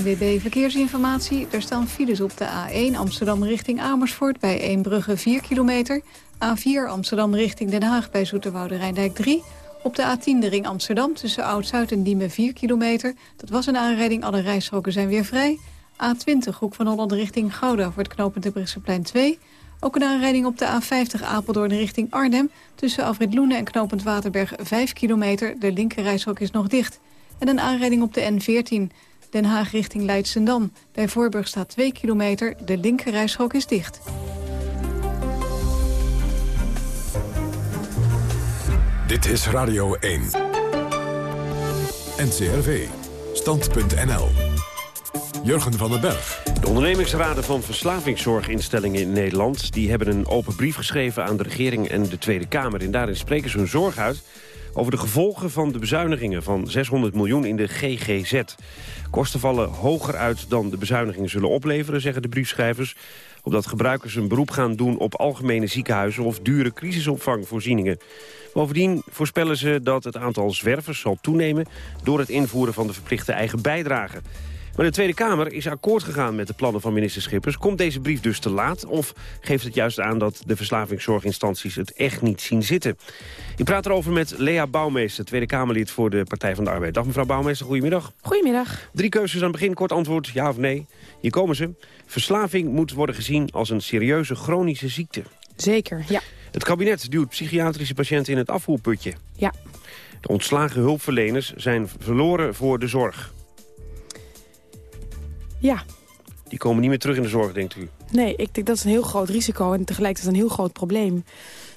ANWB Verkeersinformatie. Er staan files op de A1 Amsterdam richting Amersfoort... bij Eembrugge 4 kilometer. A4 Amsterdam richting Den Haag bij Zoeterwoude Rijndijk 3. Op de A10 de ring Amsterdam tussen Oud-Zuid en Diemen 4 kilometer. Dat was een aanrijding, alle rijstroken zijn weer vrij. A20 Hoek van Holland richting Gouda voor het knooppunt de Bresseplein 2. Ook een aanrijding op de A50 Apeldoorn richting Arnhem... tussen Afrit Loenen en knooppunt Waterberg 5 kilometer. De linkerrijstrook is nog dicht. En een aanrijding op de N14... Den Haag richting Leidsendam. Bij Voorburg staat 2 kilometer. De linkerrijstrook is dicht. Dit is Radio 1. NCRV. Stand.nl. Jurgen van den Berg. De ondernemingsraden van verslavingszorginstellingen in Nederland... die hebben een open brief geschreven aan de regering en de Tweede Kamer. En daarin spreken ze hun zorg uit over de gevolgen van de bezuinigingen van 600 miljoen in de GGZ. Kosten vallen hoger uit dan de bezuinigingen zullen opleveren, zeggen de briefschrijvers omdat gebruikers een beroep gaan doen op algemene ziekenhuizen... of dure crisisopvangvoorzieningen. Bovendien voorspellen ze dat het aantal zwervers zal toenemen... door het invoeren van de verplichte eigen bijdrage. Maar de Tweede Kamer is akkoord gegaan met de plannen van minister Schippers. Komt deze brief dus te laat of geeft het juist aan dat de verslavingszorginstanties het echt niet zien zitten? Ik praat erover met Lea Bouwmeester, Tweede Kamerlid voor de Partij van de Arbeid. Dag mevrouw Bouwmeester, goedemiddag. Goedemiddag. Drie keuzes aan het begin, kort antwoord, ja of nee. Hier komen ze. Verslaving moet worden gezien als een serieuze chronische ziekte. Zeker, ja. Het kabinet duwt psychiatrische patiënten in het afvoerputje. Ja. De ontslagen hulpverleners zijn verloren voor de zorg. Ja. Die komen niet meer terug in de zorg, denkt u? Nee, ik denk dat is een heel groot risico en tegelijkertijd een heel groot probleem.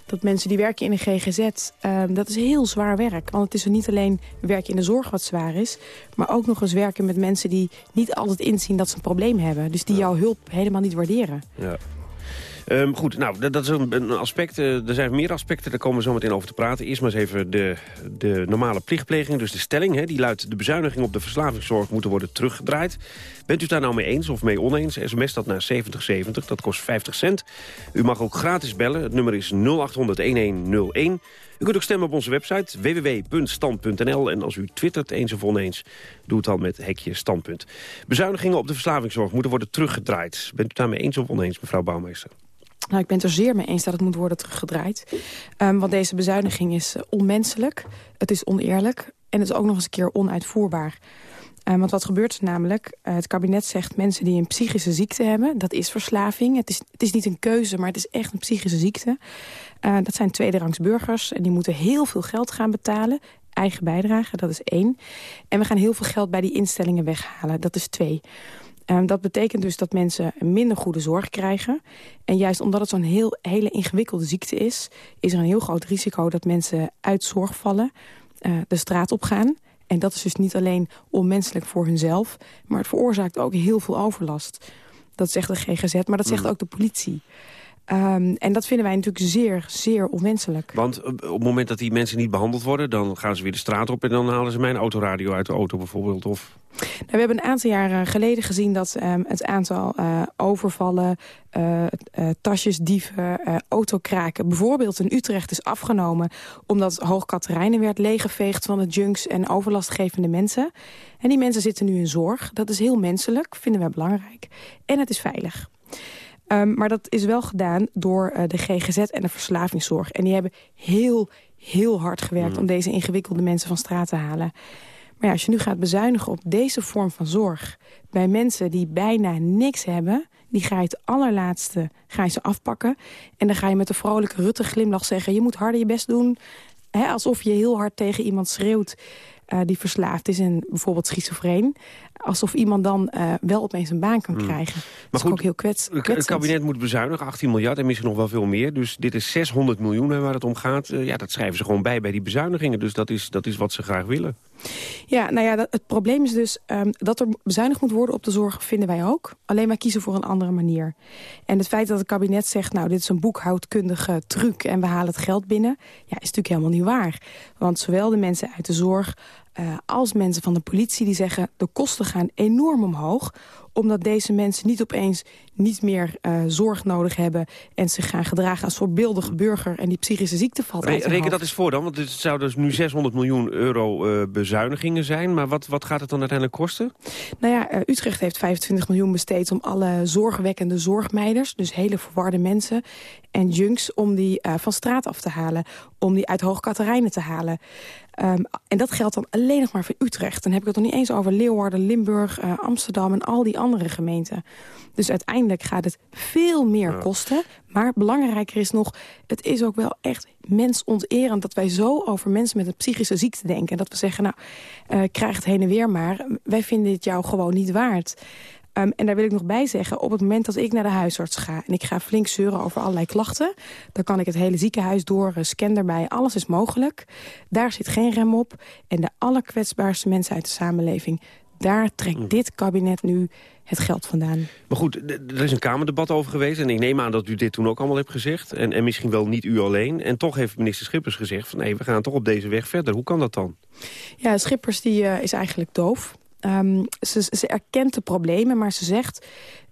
Dat mensen die werken in een GGZ, ehm, dat is heel zwaar werk. Want het is er niet alleen werken in de zorg wat zwaar is... maar ook nog eens werken met mensen die niet altijd inzien dat ze een probleem hebben. Dus die jouw hulp helemaal niet waarderen. Ja. Um, goed, nou, dat, is een, aspect. Uh, er zijn meer aspecten, daar komen we zo meteen over te praten. Eerst maar eens even de, de normale plichtpleging. Dus de stelling, hè, die luidt... de bezuiniging op de verslavingszorg moeten worden teruggedraaid. Bent u daar nou mee eens of mee oneens? SMS dat naar 7070, dat kost 50 cent. U mag ook gratis bellen, het nummer is 0800-1101. U kunt ook stemmen op onze website www.stand.nl. En als u twittert eens of oneens, doe het dan met hekje standpunt. Bezuinigingen op de verslavingszorg moeten worden teruggedraaid. Bent u daarmee eens of oneens, mevrouw Bouwmeester? Nou, ik ben het er zeer mee eens dat het moet worden teruggedraaid. Um, want deze bezuiniging is onmenselijk, het is oneerlijk... en het is ook nog eens een keer onuitvoerbaar. Uh, want wat gebeurt er namelijk? Uh, het kabinet zegt mensen die een psychische ziekte hebben... dat is verslaving. Het is, het is niet een keuze, maar het is echt een psychische ziekte. Uh, dat zijn tweederangs burgers en die moeten heel veel geld gaan betalen. Eigen bijdrage, dat is één. En we gaan heel veel geld bij die instellingen weghalen, dat is twee. Um, dat betekent dus dat mensen minder goede zorg krijgen. En juist omdat het zo'n heel, hele ingewikkelde ziekte is... is er een heel groot risico dat mensen uit zorg vallen, uh, de straat op gaan... En dat is dus niet alleen onmenselijk voor hunzelf... maar het veroorzaakt ook heel veel overlast. Dat zegt de GGZ, maar dat zegt ook de politie. Um, en dat vinden wij natuurlijk zeer, zeer onwenselijk. Want op het moment dat die mensen niet behandeld worden... dan gaan ze weer de straat op en dan halen ze mijn autoradio uit de auto bijvoorbeeld. Of... Nou, we hebben een aantal jaren geleden gezien dat um, het aantal uh, overvallen... Uh, uh, tasjesdieven, autokraken bijvoorbeeld in Utrecht is afgenomen... omdat Hoogkaterijnen werd leeggeveegd van de junks en overlastgevende mensen. En die mensen zitten nu in zorg. Dat is heel menselijk, vinden wij belangrijk. En het is veilig. Um, maar dat is wel gedaan door uh, de GGZ en de verslavingszorg. En die hebben heel, heel hard gewerkt mm. om deze ingewikkelde mensen van straat te halen. Maar ja, als je nu gaat bezuinigen op deze vorm van zorg... bij mensen die bijna niks hebben... die ga je het allerlaatste ga je ze afpakken. En dan ga je met een vrolijke Rutte glimlach zeggen... je moet harder je best doen. He, alsof je heel hard tegen iemand schreeuwt uh, die verslaafd is en bijvoorbeeld schizofreen. Alsof iemand dan uh, wel opeens een baan kan krijgen. Hmm. Maar goed, ook heel kwets, het kabinet moet bezuinigen, 18 miljard en misschien nog wel veel meer. Dus dit is 600 miljoen waar het om gaat. Uh, ja, dat schrijven ze gewoon bij bij die bezuinigingen. Dus dat is, dat is wat ze graag willen. Ja, nou ja, dat, het probleem is dus um, dat er bezuinigd moet worden op de zorg, vinden wij ook. Alleen wij kiezen voor een andere manier. En het feit dat het kabinet zegt, nou, dit is een boekhoudkundige truc en we halen het geld binnen, ja, is natuurlijk helemaal niet waar. Want zowel de mensen uit de zorg uh, als mensen van de politie die zeggen... de kosten gaan enorm omhoog omdat deze mensen niet opeens niet meer uh, zorg nodig hebben... en zich gaan gedragen als voorbeeldige burger... en die psychische ziekte valt Re Reken dat eens voor dan, want het zou dus nu 600 miljoen euro uh, bezuinigingen zijn. Maar wat, wat gaat het dan uiteindelijk kosten? Nou ja, uh, Utrecht heeft 25 miljoen besteed om alle zorgwekkende zorgmeiders... dus hele verwarde mensen en junks om die van straat af te halen... om die uit Hoogkaterijnen te halen. Um, en dat geldt dan alleen nog maar voor Utrecht. Dan heb ik het nog niet eens over Leeuwarden, Limburg, Amsterdam... en al die andere gemeenten. Dus uiteindelijk gaat het veel meer ja. kosten. Maar belangrijker is nog, het is ook wel echt mensonterend... dat wij zo over mensen met een psychische ziekte denken. En dat we zeggen, nou, uh, krijg het heen en weer maar. Wij vinden het jou gewoon niet waard. Um, en daar wil ik nog bij zeggen, op het moment dat ik naar de huisarts ga... en ik ga flink zeuren over allerlei klachten... dan kan ik het hele ziekenhuis door, scan erbij, alles is mogelijk. Daar zit geen rem op. En de allerkwetsbaarste mensen uit de samenleving daar trekt mm. dit kabinet nu het geld vandaan. Maar goed, er is een Kamerdebat over geweest... en ik neem aan dat u dit toen ook allemaal hebt gezegd. En, en misschien wel niet u alleen. En toch heeft minister Schippers gezegd... van nee, we gaan toch op deze weg verder. Hoe kan dat dan? Ja, Schippers die, uh, is eigenlijk doof. Um, ze, erkent de problemen, maar ze zegt...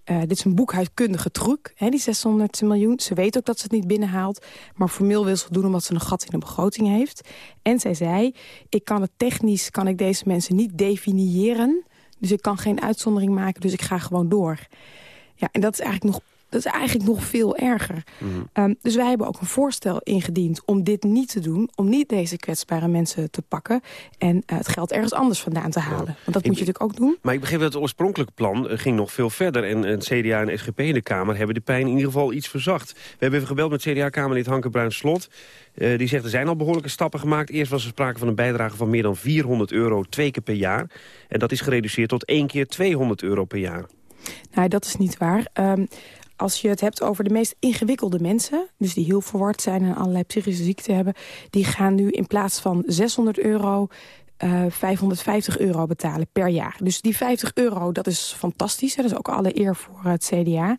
Uh, dit is een boekhoudkundige truc, hè, die 600 miljoen. Ze weet ook dat ze het niet binnenhaalt. Maar formeel wil ze het doen omdat ze een gat in de begroting heeft. En zij zei, ik kan het technisch, kan ik deze mensen niet definiëren. Dus ik kan geen uitzondering maken, dus ik ga gewoon door. Ja, en dat is eigenlijk nog dat is eigenlijk nog veel erger. Mm. Um, dus wij hebben ook een voorstel ingediend om dit niet te doen. Om niet deze kwetsbare mensen te pakken. En uh, het geld ergens anders vandaan te halen. Ja. Want dat ik, moet je natuurlijk ook doen. Maar ik begreep dat het oorspronkelijke plan uh, ging nog veel verder. En het CDA en SGP in de Kamer hebben de pijn in ieder geval iets verzacht. We hebben even gebeld met CDA-Kamerlid Hanke Bruins-Slot. Uh, die zegt er zijn al behoorlijke stappen gemaakt. Eerst was er sprake van een bijdrage van meer dan 400 euro twee keer per jaar. En dat is gereduceerd tot één keer 200 euro per jaar. Nou, dat is niet waar. Um, als je het hebt over de meest ingewikkelde mensen... dus die heel verward zijn en allerlei psychische ziekten hebben... die gaan nu in plaats van 600 euro... Uh, 550 euro betalen per jaar. Dus die 50 euro, dat is fantastisch. Hè? Dat is ook alle eer voor het CDA.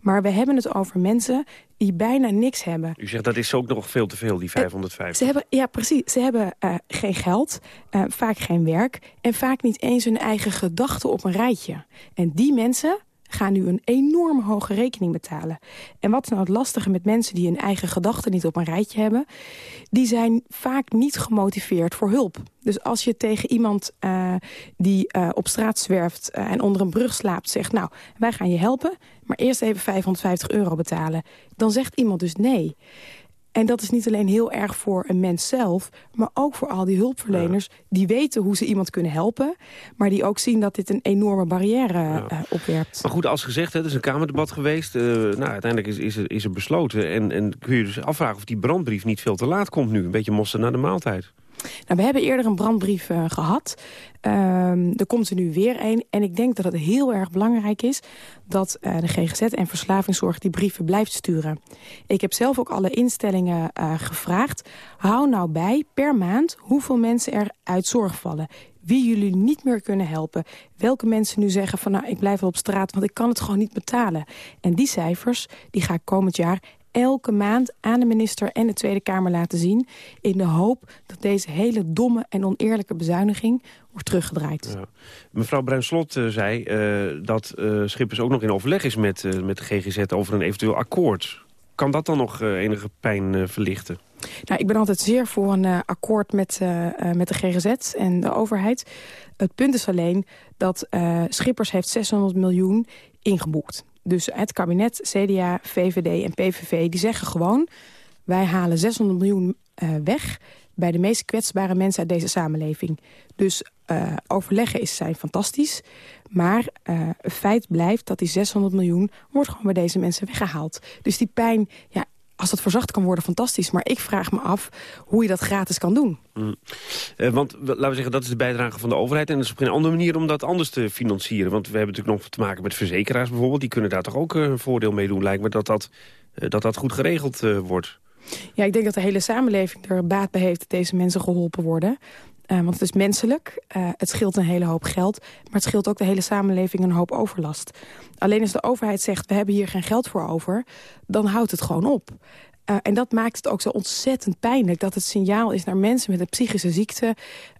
Maar we hebben het over mensen die bijna niks hebben. U zegt dat is ook nog veel te veel, die 550. Ze hebben, ja, precies. Ze hebben uh, geen geld, uh, vaak geen werk... en vaak niet eens hun eigen gedachten op een rijtje. En die mensen gaan nu een enorm hoge rekening betalen. En wat is nou het lastige met mensen die hun eigen gedachten niet op een rijtje hebben? Die zijn vaak niet gemotiveerd voor hulp. Dus als je tegen iemand uh, die uh, op straat zwerft uh, en onder een brug slaapt zegt... nou, wij gaan je helpen, maar eerst even 550 euro betalen. Dan zegt iemand dus nee. En dat is niet alleen heel erg voor een mens zelf... maar ook voor al die hulpverleners die weten hoe ze iemand kunnen helpen... maar die ook zien dat dit een enorme barrière uh, opwerpt. Maar goed, als gezegd, het is een Kamerdebat geweest. Uh, nou, uiteindelijk is, is, er, is er besloten. En, en kun je dus afvragen of die brandbrief niet veel te laat komt nu. Een beetje mossen naar de maaltijd. Nou, we hebben eerder een brandbrief uh, gehad. Um, er komt er nu weer een. En ik denk dat het heel erg belangrijk is... dat uh, de GGZ en Verslavingszorg die brieven blijft sturen. Ik heb zelf ook alle instellingen uh, gevraagd. Hou nou bij per maand hoeveel mensen er uit zorg vallen wie jullie niet meer kunnen helpen. Welke mensen nu zeggen van nou ik blijf wel op straat want ik kan het gewoon niet betalen. En die cijfers die ga ik komend jaar elke maand aan de minister en de Tweede Kamer laten zien... in de hoop dat deze hele domme en oneerlijke bezuiniging wordt teruggedraaid. Ja. Mevrouw Bruinslot uh, zei uh, dat uh, Schippers ook nog in overleg is met, met de GGZ over een eventueel akkoord. Kan dat dan nog enige pijn verlichten? Nou, ik ben altijd zeer voor een akkoord met, met de GGZ en de overheid. Het punt is alleen dat Schippers heeft 600 miljoen ingeboekt. Dus het kabinet, CDA, VVD en PVV, die zeggen gewoon... wij halen 600 miljoen uh, weg bij de meest kwetsbare mensen uit deze samenleving. Dus uh, overleggen is zijn fantastisch. Maar uh, feit blijft dat die 600 miljoen wordt gewoon bij deze mensen weggehaald. Dus die pijn, ja, als dat verzacht kan worden, fantastisch. Maar ik vraag me af hoe je dat gratis kan doen. Mm. Uh, want laten we zeggen, dat is de bijdrage van de overheid. En er is op geen andere manier om dat anders te financieren. Want we hebben natuurlijk nog te maken met verzekeraars bijvoorbeeld. Die kunnen daar toch ook uh, een voordeel mee doen, lijkt me, dat dat, uh, dat, dat goed geregeld wordt. Ja, ik denk dat de hele samenleving er baat bij heeft dat deze mensen geholpen worden. Uh, want het is menselijk, uh, het scheelt een hele hoop geld... maar het scheelt ook de hele samenleving een hoop overlast. Alleen als de overheid zegt, we hebben hier geen geld voor over... dan houdt het gewoon op. Uh, en dat maakt het ook zo ontzettend pijnlijk... dat het signaal is naar mensen met een psychische ziekte...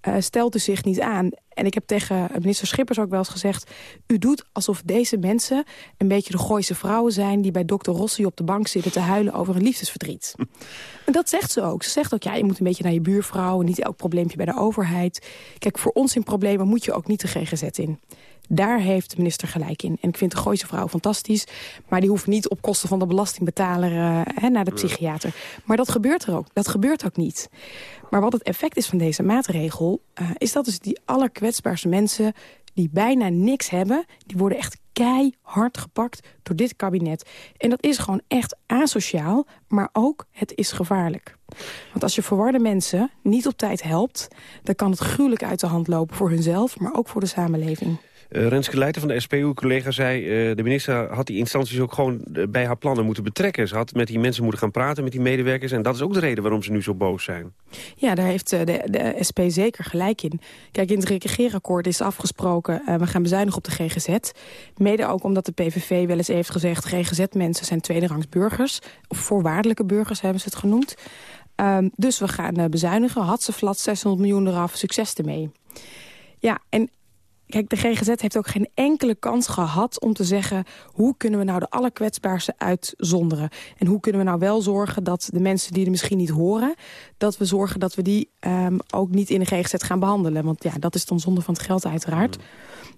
Uh, stelt u zich niet aan. En ik heb tegen minister Schippers ook wel eens gezegd... u doet alsof deze mensen een beetje de Gooise vrouwen zijn... die bij dokter Rossi op de bank zitten te huilen over een liefdesverdriet. *laughs* en dat zegt ze ook. Ze zegt ook, ja, je moet een beetje naar je buurvrouw... en niet elk probleempje bij de overheid. Kijk, voor ons in problemen moet je ook niet de GGZ in. Daar heeft de minister gelijk in. En ik vind de Gooise vrouw fantastisch. Maar die hoeft niet op kosten van de belastingbetaler uh, hè, naar de psychiater. Maar dat gebeurt er ook. Dat gebeurt ook niet. Maar wat het effect is van deze maatregel... Uh, is dat dus die allerkwetsbaarste mensen die bijna niks hebben... die worden echt keihard gepakt door dit kabinet. En dat is gewoon echt asociaal, maar ook het is gevaarlijk. Want als je verwarde mensen niet op tijd helpt... dan kan het gruwelijk uit de hand lopen voor hunzelf, maar ook voor de samenleving. Uh, Renske Leijten van de SP, uw collega, zei... Uh, de minister had die instanties ook gewoon uh, bij haar plannen moeten betrekken. Ze had met die mensen moeten gaan praten, met die medewerkers. En dat is ook de reden waarom ze nu zo boos zijn. Ja, daar heeft de, de SP zeker gelijk in. Kijk, in het regeerakkoord is afgesproken... we gaan bezuinigen op de GGZ. Mede ook omdat de PVV wel eens heeft gezegd... GGZ-mensen zijn tweederangs burgers. Of voorwaardelijke burgers hebben ze het genoemd. Um, dus we gaan bezuinigen. Had ze flat 600 miljoen eraf. Succes ermee. Ja, en Kijk, de GGZ heeft ook geen enkele kans gehad om te zeggen... hoe kunnen we nou de allerkwetsbaarste uitzonderen? En hoe kunnen we nou wel zorgen dat de mensen die er misschien niet horen... dat we zorgen dat we die um, ook niet in de GGZ gaan behandelen? Want ja, dat is dan zonde van het geld uiteraard. Mm.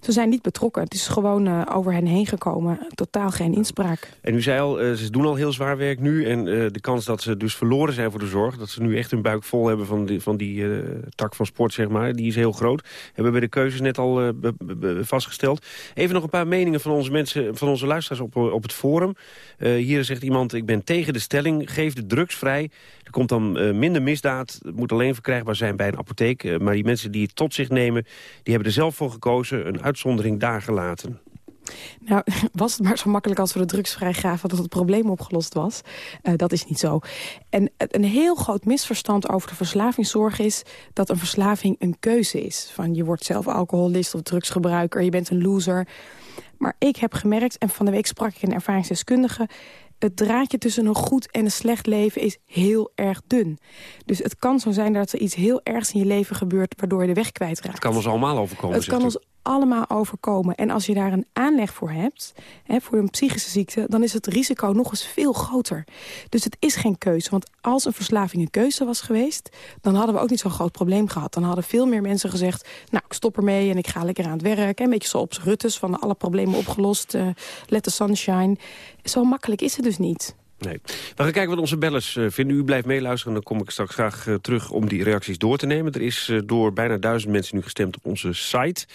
Ze zijn niet betrokken. Het is gewoon uh, over hen heen gekomen. Totaal geen inspraak. En u zei al, uh, ze doen al heel zwaar werk nu. En uh, de kans dat ze dus verloren zijn voor de zorg... dat ze nu echt hun buik vol hebben van die, van die tak van sport, zeg maar... die is heel groot. Hebben we bij de keuzes net al vastgesteld. Even nog een paar meningen van onze mensen, van onze luisteraars op, op het forum. hier zegt iemand, ik ben tegen de stelling... geef de drugs vrij. Er komt dan minder misdaad. Het moet alleen verkrijgbaar zijn bij een apotheek. maar die mensen die het tot zich nemen... die hebben er zelf voor gekozen... een uitzondering daar gelaten. Nou, *laughs* was het maar zo makkelijk als we de drugs vrijgaven... dat het probleem opgelost was. Uh, dat is niet zo. En een heel groot misverstand over de verslavingszorg is... dat een verslaving een keuze is. Van je wordt zelf alcoholist of drugsgebruiker, je bent een loser. Maar ik heb gemerkt, en van de week sprak ik een ervaringsdeskundige het draadje tussen een goed en een slecht leven is heel erg dun. Dus het kan zo zijn dat er iets heel ergs in je leven gebeurt... waardoor je de weg kwijtraakt. Het kan ons allemaal overkomen. Het kan ons allemaal overkomen. En als je daar een aanleg voor hebt, hè, voor een psychische ziekte... dan is het risico nog eens veel groter. Dus het is geen keuze. Want als een verslaving een keuze was geweest... dan hadden we ook niet zo'n groot probleem gehad. Dan hadden veel meer mensen gezegd... nou, ik stop ermee en ik ga lekker aan het werk. Een beetje zoals Ruttes, van alle problemen opgelost. Uh, let the sunshine. Zo makkelijk is het dus niet. Nee. We gaan kijken wat onze bellers eh, vinden. U blijft meeluisteren, dan kom ik straks graag eh, terug om die reacties door te nemen. Er is eh, door bijna duizend mensen nu gestemd op onze site.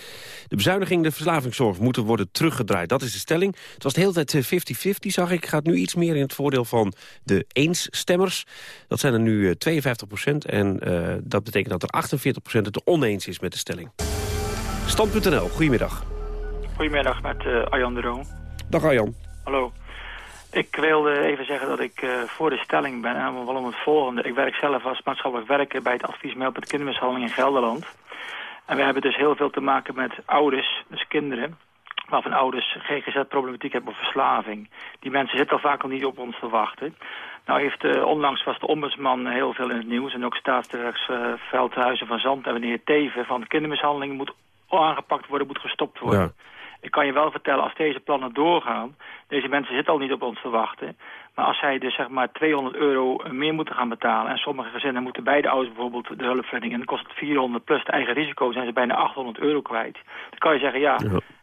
De bezuiniging de verslavingszorg moeten worden teruggedraaid. Dat is de stelling. Het was de hele tijd 50-50, zag ik. Gaat nu iets meer in het voordeel van de eens-stemmers. Dat zijn er nu 52 procent. En dat betekent dat er 48 procent het oneens is met de stelling. Stand.nl, goedemiddag. Goedemiddag, met Arjan de Roon. Dag Arjan. Hallo. Ik wilde even zeggen dat ik uh, voor de stelling ben. En om het volgende. Ik werk zelf als maatschappelijk werker bij het op het kindermishandeling in Gelderland. En we hebben dus heel veel te maken met ouders, dus kinderen waarvan ouders GGZ-problematiek hebben of verslaving. Die mensen zitten al vaak al niet op ons te wachten. Nou heeft uh, onlangs was de ombudsman heel veel in het nieuws... en ook staatssecretaris uh, Veldhuizen van Zand en meneer Teven... van de kindermishandeling moet aangepakt worden, moet gestopt worden. Ja. Ik kan je wel vertellen, als deze plannen doorgaan... deze mensen zitten al niet op ons te wachten... maar als zij dus zeg maar 200 euro meer moeten gaan betalen... en sommige gezinnen moeten beide ouders bijvoorbeeld de hulpverlening... en dan kost het 400 plus het eigen risico... zijn ze bijna 800 euro kwijt. Dan kan je zeggen, ja,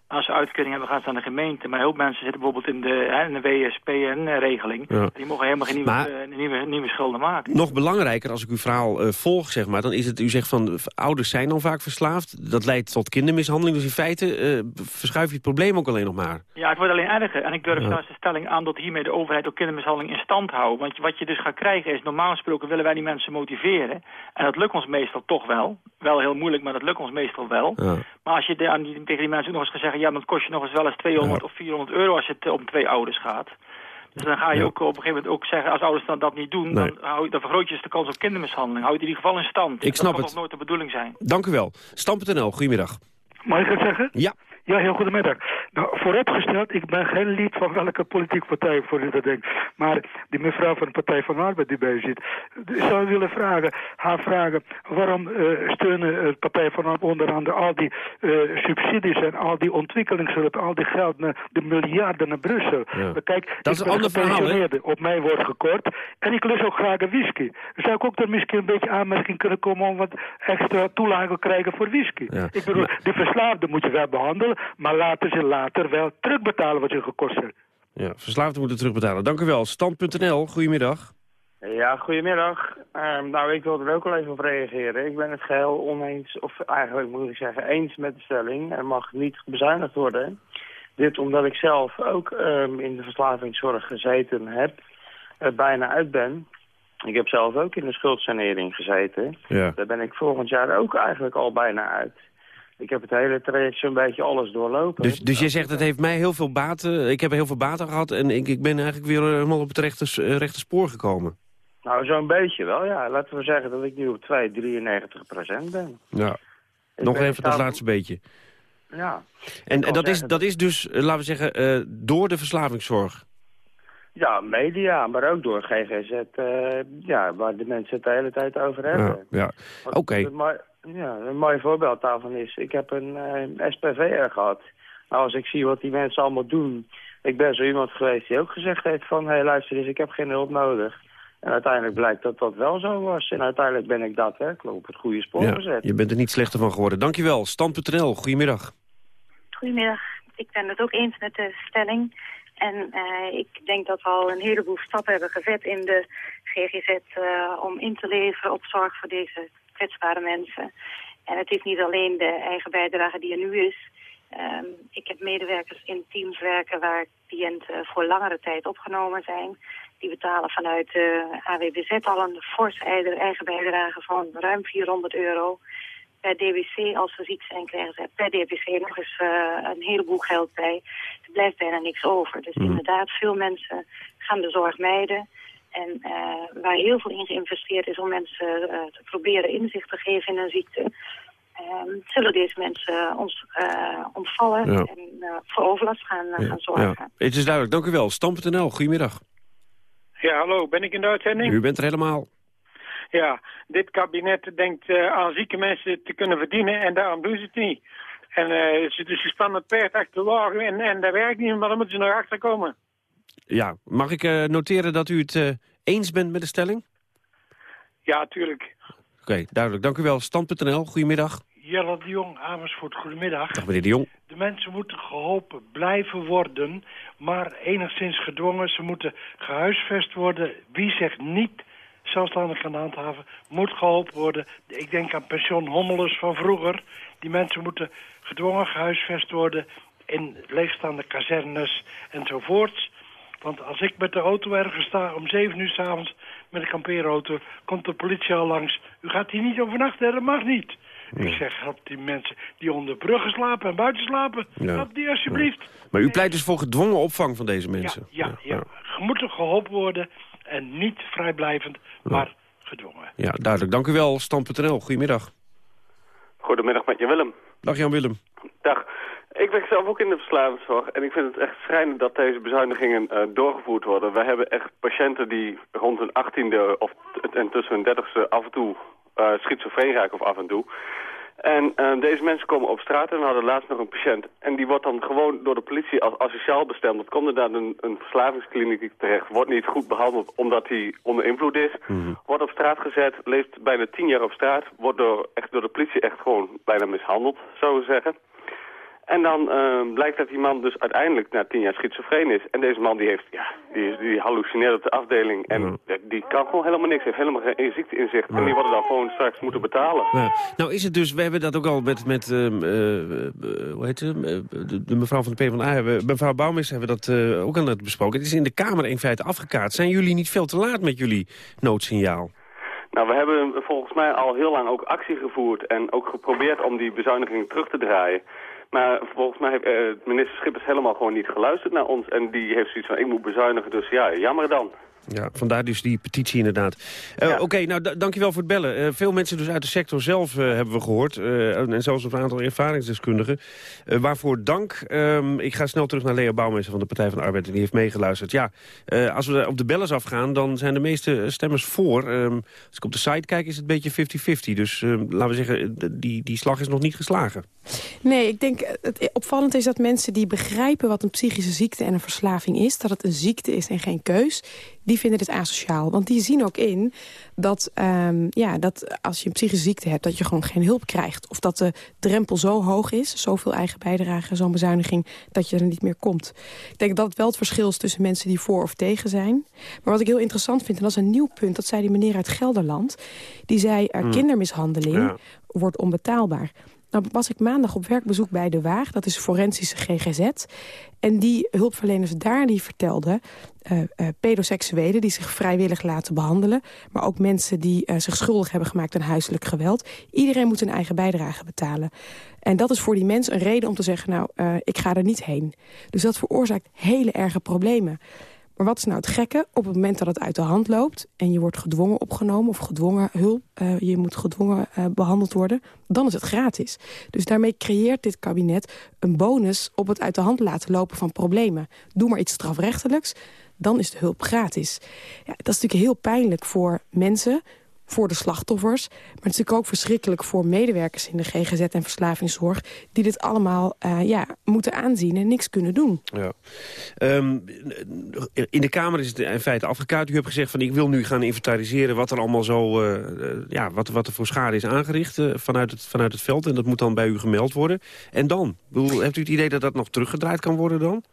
als ze uitkering hebben, gaan ze aan de gemeente. Maar heel veel mensen zitten bijvoorbeeld in de, hè, in de WSPN-regeling. Die mogen helemaal geen nieuwe, uh, nieuwe, nieuwe schulden maken. Nog belangrijker, als ik uw verhaal uh, volg, zeg maar, dan is het, u zegt van, ouders zijn dan vaak verslaafd. Dat leidt tot kindermishandeling. Dus in feite uh, verschuif je het probleem ook alleen nog maar. Ja, het wordt alleen erger. En ik durf ja. zelfs de stelling aan dat hiermee de overheid ook kindermishandeling in stand houdt. Want wat je dus gaat krijgen is, normaal gesproken willen wij die mensen motiveren. En dat lukt ons meestal toch wel. Wel heel moeilijk, maar dat lukt ons meestal wel. Ja. Maar als je de, aan die, tegen die mensen ook nog eens gaat zeggen... ja, dan kost je nog eens wel eens 200 of 400 euro als het om twee ouders gaat. Dus dan ga je ook op een gegeven moment ook zeggen... als ouders dan dat niet doen, nee. dan, hou, dan vergroot je dus de kans op kindermishandeling. Hou je in ieder geval in stand. Ik snap dat het. Dat nooit de bedoeling zijn. Dank u wel. Stam.nl, goedemiddag. Mag ik het zeggen? Ja. Ja, heel goedemiddag. Nou, vooropgesteld, ik ben geen lid van welke politieke partij voor u dat denkt. Maar die mevrouw van de Partij van de Arbeid die bij u zit, zou willen vragen, haar vragen, waarom uh, steunen de Partij van de Arbeid onder andere al die uh, subsidies en al die ontwikkelingshulp, al die geld, naar, de miljarden naar Brussel. Ja. Kijk, dat is een ander verhaal, Op mij wordt gekort en ik lust ook graag een whisky. Zou ik ook er misschien een beetje aanmerking kunnen komen om wat extra toelage te krijgen voor whisky? Ja. Ik bedoel, maar... die verslaafden moet je wel behandelen, maar laten ze later wel terugbetalen wat je gekost heeft. Ja, verslaafden moeten terugbetalen. Dank u wel. Stand.nl, goedemiddag. Ja, goedemiddag. Uh, nou, ik wil er ook wel even op reageren. Ik ben het geheel oneens, of eigenlijk moet ik zeggen, eens met de stelling. Er mag niet bezuinigd worden. Dit omdat ik zelf ook um, in de verslavingszorg gezeten heb, er bijna uit ben. Ik heb zelf ook in de schuldsanering gezeten. Ja. Daar ben ik volgend jaar ook eigenlijk al bijna uit. Ik heb het hele traject zo'n beetje alles doorlopen. Dus, dus je zegt, het heeft mij heel veel baten, ik heb heel veel baten gehad... en ik, ik ben eigenlijk weer helemaal op het rechte, rechte spoor gekomen. Nou, zo'n beetje wel, ja. Laten we zeggen dat ik nu op 2, 93 procent ben. Ja, ik nog ben even dat laatste beetje. Ja. En, en dat, is, dat is dus, laten we zeggen, uh, door de verslavingszorg? Ja, media, maar ook door GGZ, uh, ja, waar de mensen het de hele tijd over hebben. Ja, ja. oké. Okay. Ja, een mooi voorbeeld daarvan is, ik heb een uh, SPV'er gehad. Nou, als ik zie wat die mensen allemaal doen... Ik ben zo iemand geweest die ook gezegd heeft van... hé, hey, luister eens, ik heb geen hulp nodig. En uiteindelijk blijkt dat dat wel zo was. En uiteindelijk ben ik daadwerkelijk op het goede spoor ja, gezet. Je bent er niet slechter van geworden. Dankjewel. Stand.nl, goedemiddag. Goedemiddag. Ik ben het ook eens met de stelling. En uh, ik denk dat we al een heleboel stappen hebben gezet in de GGZ... Uh, om in te leveren op zorg voor deze kwetsbare mensen. En het is niet alleen de eigen bijdrage die er nu is. Um, ik heb medewerkers in teams werken waar cliënten voor langere tijd opgenomen zijn. Die betalen vanuit de AWBZ al een forse eigen bijdrage van ruim 400 euro. Per DBC, als ze ziek zijn, krijgen ze per DBC nog eens uh, een heleboel geld bij. Er blijft bijna niks over. Dus mm. inderdaad, veel mensen gaan de zorg mijden. En uh, waar heel veel in geïnvesteerd is om mensen uh, te proberen inzicht te geven in een ziekte... Uh, zullen deze mensen ons ontvallen ja. en voor overlast gaan, ja. gaan zorgen. Ja. Het is duidelijk, dank u wel. Stam.nl, goedemiddag. Ja, hallo, ben ik in de uitzending? U bent er helemaal. Ja, dit kabinet denkt aan zieke mensen te kunnen verdienen en daarom doen ze het niet. En ze, dus ze spannen het paard achter de wagen en, en dat werkt niet, maar dan moeten ze nog achter komen. Ja, mag ik uh, noteren dat u het uh, eens bent met de stelling? Ja, tuurlijk. Oké, okay, duidelijk. Dank u wel. Stand.nl, goedemiddag. Jelle de Jong, Amersfoort, goedemiddag. Dag meneer de Jong. De mensen moeten geholpen blijven worden, maar enigszins gedwongen. Ze moeten gehuisvest worden. Wie zegt niet zelfstandig kan handhaven, moet geholpen worden. Ik denk aan pension Hommelus van vroeger. Die mensen moeten gedwongen gehuisvest worden in leegstaande kazernes enzovoorts. Want als ik met de auto ergens sta om 7 uur s'avonds met een kampeerauto... komt de politie al langs. U gaat hier niet overnachten, dat mag niet. Ik zeg, help die mensen die onder bruggen slapen en buiten slapen. Ja. Help die alsjeblieft. Maar u pleit dus voor gedwongen opvang van deze mensen? Ja, ja. Je moet er geholpen worden en niet vrijblijvend, maar gedwongen. Ja, duidelijk. Dank u wel, Stand.nl. Goedemiddag. Goedemiddag met je Willem. Dag Jan-Willem. Dag. Ik werk zelf ook in de verslavingszorg en ik vind het echt schrijnend dat deze bezuinigingen eh, doorgevoerd worden. We hebben echt patiënten die rond hun achttiende of en tussen hun dertigste af en toe uh, schizofreen raken of af en toe. En eh, deze mensen komen op straat en we hadden laatst nog een patiënt. En die wordt dan gewoon door de politie als asociaal bestemd. Dat komt inderdaad een, een verslavingskliniek terecht. Wordt niet goed behandeld omdat hij onder invloed is. Wordt op straat gezet, leeft bijna tien jaar op straat. Wordt door, echt door de politie echt gewoon bijna mishandeld, zou we zeggen. En dan eh, blijkt dat die man dus uiteindelijk na tien jaar schizofreen is. En deze man die heeft, ja, die, die hallucineert op de afdeling. En die kan gewoon helemaal niks, heeft helemaal geen ziekte En die worden dan gewoon straks moeten betalen. Nou is het dus, we hebben dat ook al met, met ehm, eh, eh, hoe heet ze, Eh, de, de mevrouw van de PvdA, hebben, mevrouw Bouwmeester hebben dat ook al net besproken. Het is in de Kamer in feite afgekaart. Zijn jullie niet veel te laat met jullie noodsignaal? Nou, we hebben volgens mij al heel lang ook actie gevoerd en ook geprobeerd om die bezuinigingen terug te draaien. Maar volgens mij heeft eh, minister Schippers helemaal gewoon niet geluisterd naar ons. En die heeft zoiets van, ik moet bezuinigen, dus ja, jammer dan. Ja, vandaar dus die petitie inderdaad. Eh, Oké, nou da- dankjewel voor het bellen. Eh, veel mensen dus uit de sector zelf eh, hebben we gehoord. eh, en zelfs een aantal ervaringsdeskundigen. Waarvoor dank. Ehm, ik ga snel terug naar Leo Bouwmeester van de Partij van de Arbeid. En die heeft meegeluisterd. Ja, als we op de bellers afgaan, dan zijn de meeste stemmers voor. Ehm, als ik op de site kijk, is het een beetje 50-50. Dus ehm, laten we zeggen, die, die slag is nog niet geslagen. Nee, ik denk het opvallend is dat mensen die begrijpen wat een psychische ziekte en een verslaving is, dat het een ziekte is en geen keus, die vinden dit asociaal. Want die zien ook in dat, ehm, ja, dat als je een psychische ziekte hebt, dat je gewoon geen hulp krijgt. Of dat de drempel zo hoog is, zoveel eigen bijdrage, zo'n bezuiniging, dat je er niet meer komt. Ik denk dat het wel het verschil is tussen mensen die voor of tegen zijn. Maar wat ik heel interessant vind, en dat is een nieuw punt, dat zei die meneer uit Gelderland. Die zei, uh, Hmm. kindermishandeling Ja. wordt onbetaalbaar. Nou was ik maandag op werkbezoek bij De Waag, dat is forensische GGZ. En die hulpverleners daar die vertelden, eh, pedoseksuelen die zich vrijwillig laten behandelen... maar ook mensen die eh, zich schuldig hebben gemaakt aan huiselijk geweld. Iedereen moet een eigen bijdrage betalen. En dat is voor die mensen een reden om te zeggen, nou, ik ga er niet heen. Dus dat veroorzaakt hele erge problemen. Maar wat is nou het gekke? Op het moment dat het uit de hand loopt... en je wordt gedwongen opgenomen of gedwongen hulp... eh, je moet gedwongen eh, behandeld worden, dan is het gratis. Dus daarmee creëert dit kabinet een bonus... op het uit de hand laten lopen van problemen. Doe maar iets strafrechtelijks, dan is de hulp gratis. Ja, dat is natuurlijk heel pijnlijk voor mensen voor de slachtoffers. Maar het is natuurlijk ook verschrikkelijk voor medewerkers in de GGZ en verslavingszorg... die dit allemaal eh, ja, moeten aanzien en niks kunnen doen. Ja. Ehm, in de Kamer is het in feite afgekaart. U hebt gezegd van ik wil nu gaan inventariseren wat er allemaal zo, eh, eh, ja, wat, wat er voor schade is aangericht vanuit, het, vanuit het veld. En dat moet dan bij u gemeld worden. En dan? Bedoel, Hebt u het idee dat dat nog teruggedraaid kan worden dan?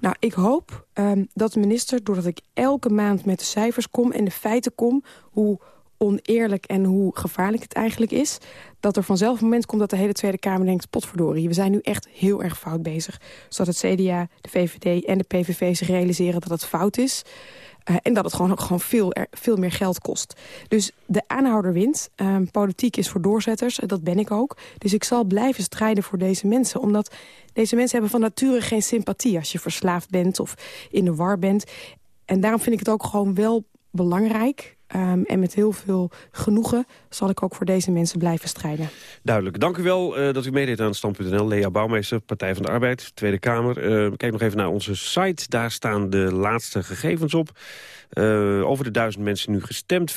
Nou, ik hoop ehm, dat de minister, doordat ik elke maand met de cijfers kom... en de feiten kom, hoe oneerlijk en hoe gevaarlijk het eigenlijk is... dat er vanzelf een moment komt dat de hele Tweede Kamer denkt... potverdorie, we zijn nu echt heel erg fout bezig. Zodat het CDA, de VVD en de PVV zich realiseren dat het fout is... Uh, en dat het gewoon gewoon veel, veel meer geld kost. Dus de aanhouder wint. Uh, politiek is voor doorzetters, dat ben ik ook. Dus ik zal blijven strijden voor deze mensen. Omdat deze mensen hebben van nature geen sympathie... als je verslaafd bent of in de war bent. En daarom vind ik het ook gewoon wel belangrijk... Um, en met heel veel genoegen zal ik ook voor deze mensen blijven strijden. Duidelijk. Dank u wel uh, dat u meedeed aan Stand.nl. Lea Bouwmeester, Partij van de Arbeid, Tweede Kamer. Uh, kijk nog even naar onze site. Daar staan de laatste gegevens op. Uh, over de duizend mensen nu gestemd. 54%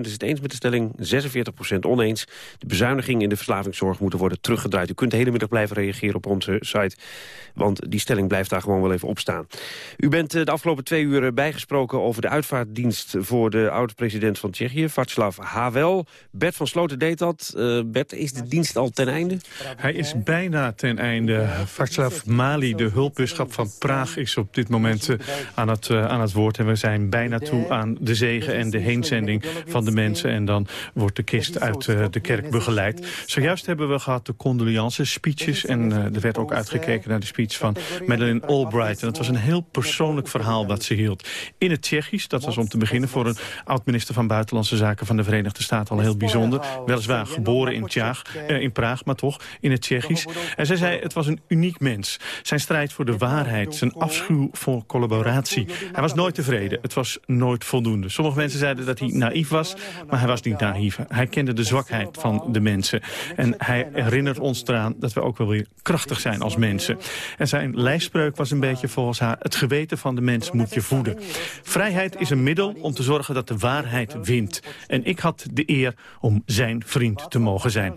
is het eens met de stelling, 46% oneens. De bezuinigingen in de verslavingszorg moeten worden teruggedraaid. U kunt de hele middag blijven reageren op onze site. Want die stelling blijft daar gewoon wel even op staan. U bent de afgelopen twee uur bijgesproken over de uitvaartdienst voor de oud-president van Tsjechië, Václav Havel. Bert van Sloten deed dat. Uh, Bert, is de dienst al ten einde? Hij is bijna ten einde. Václav Mali, de hulpbisschap van Praag, is op dit moment aan, het, aan het woord. En we zijn bijna toe aan de zegen en de heenzending van de mensen. En dan wordt de kist uit de kerk begeleid. Zojuist hebben we gehad de condoleance speeches. En er werd ook uitgekeken naar de speech van Madeleine Albright. En het was een heel persoonlijk verhaal dat ze hield. In het Tsjechisch, dat was om te beginnen voor een oud-minister van Buitenlandse Zaken van de Verenigde Staten al heel bijzonder. Weliswaar geboren in, Tjaag, eh, in Praag, maar toch in het Tsjechisch. En zij zei, het was een uniek mens. Zijn strijd voor de waarheid, zijn afschuw voor collaboratie. Hij was nooit tevreden, het was nooit voldoende. Sommige mensen zeiden dat hij naïef was, maar hij was niet naïef. Hij kende de zwakheid van de mensen. En hij herinnert ons eraan dat we ook wel weer krachtig zijn als mensen. En zijn lijfspreuk was een beetje volgens haar... het geweten van de mens moet je voeden. Vrijheid is een middel om te zorgen dat de waarheid wint. En ik had de eer om zijn vriend te mogen zijn.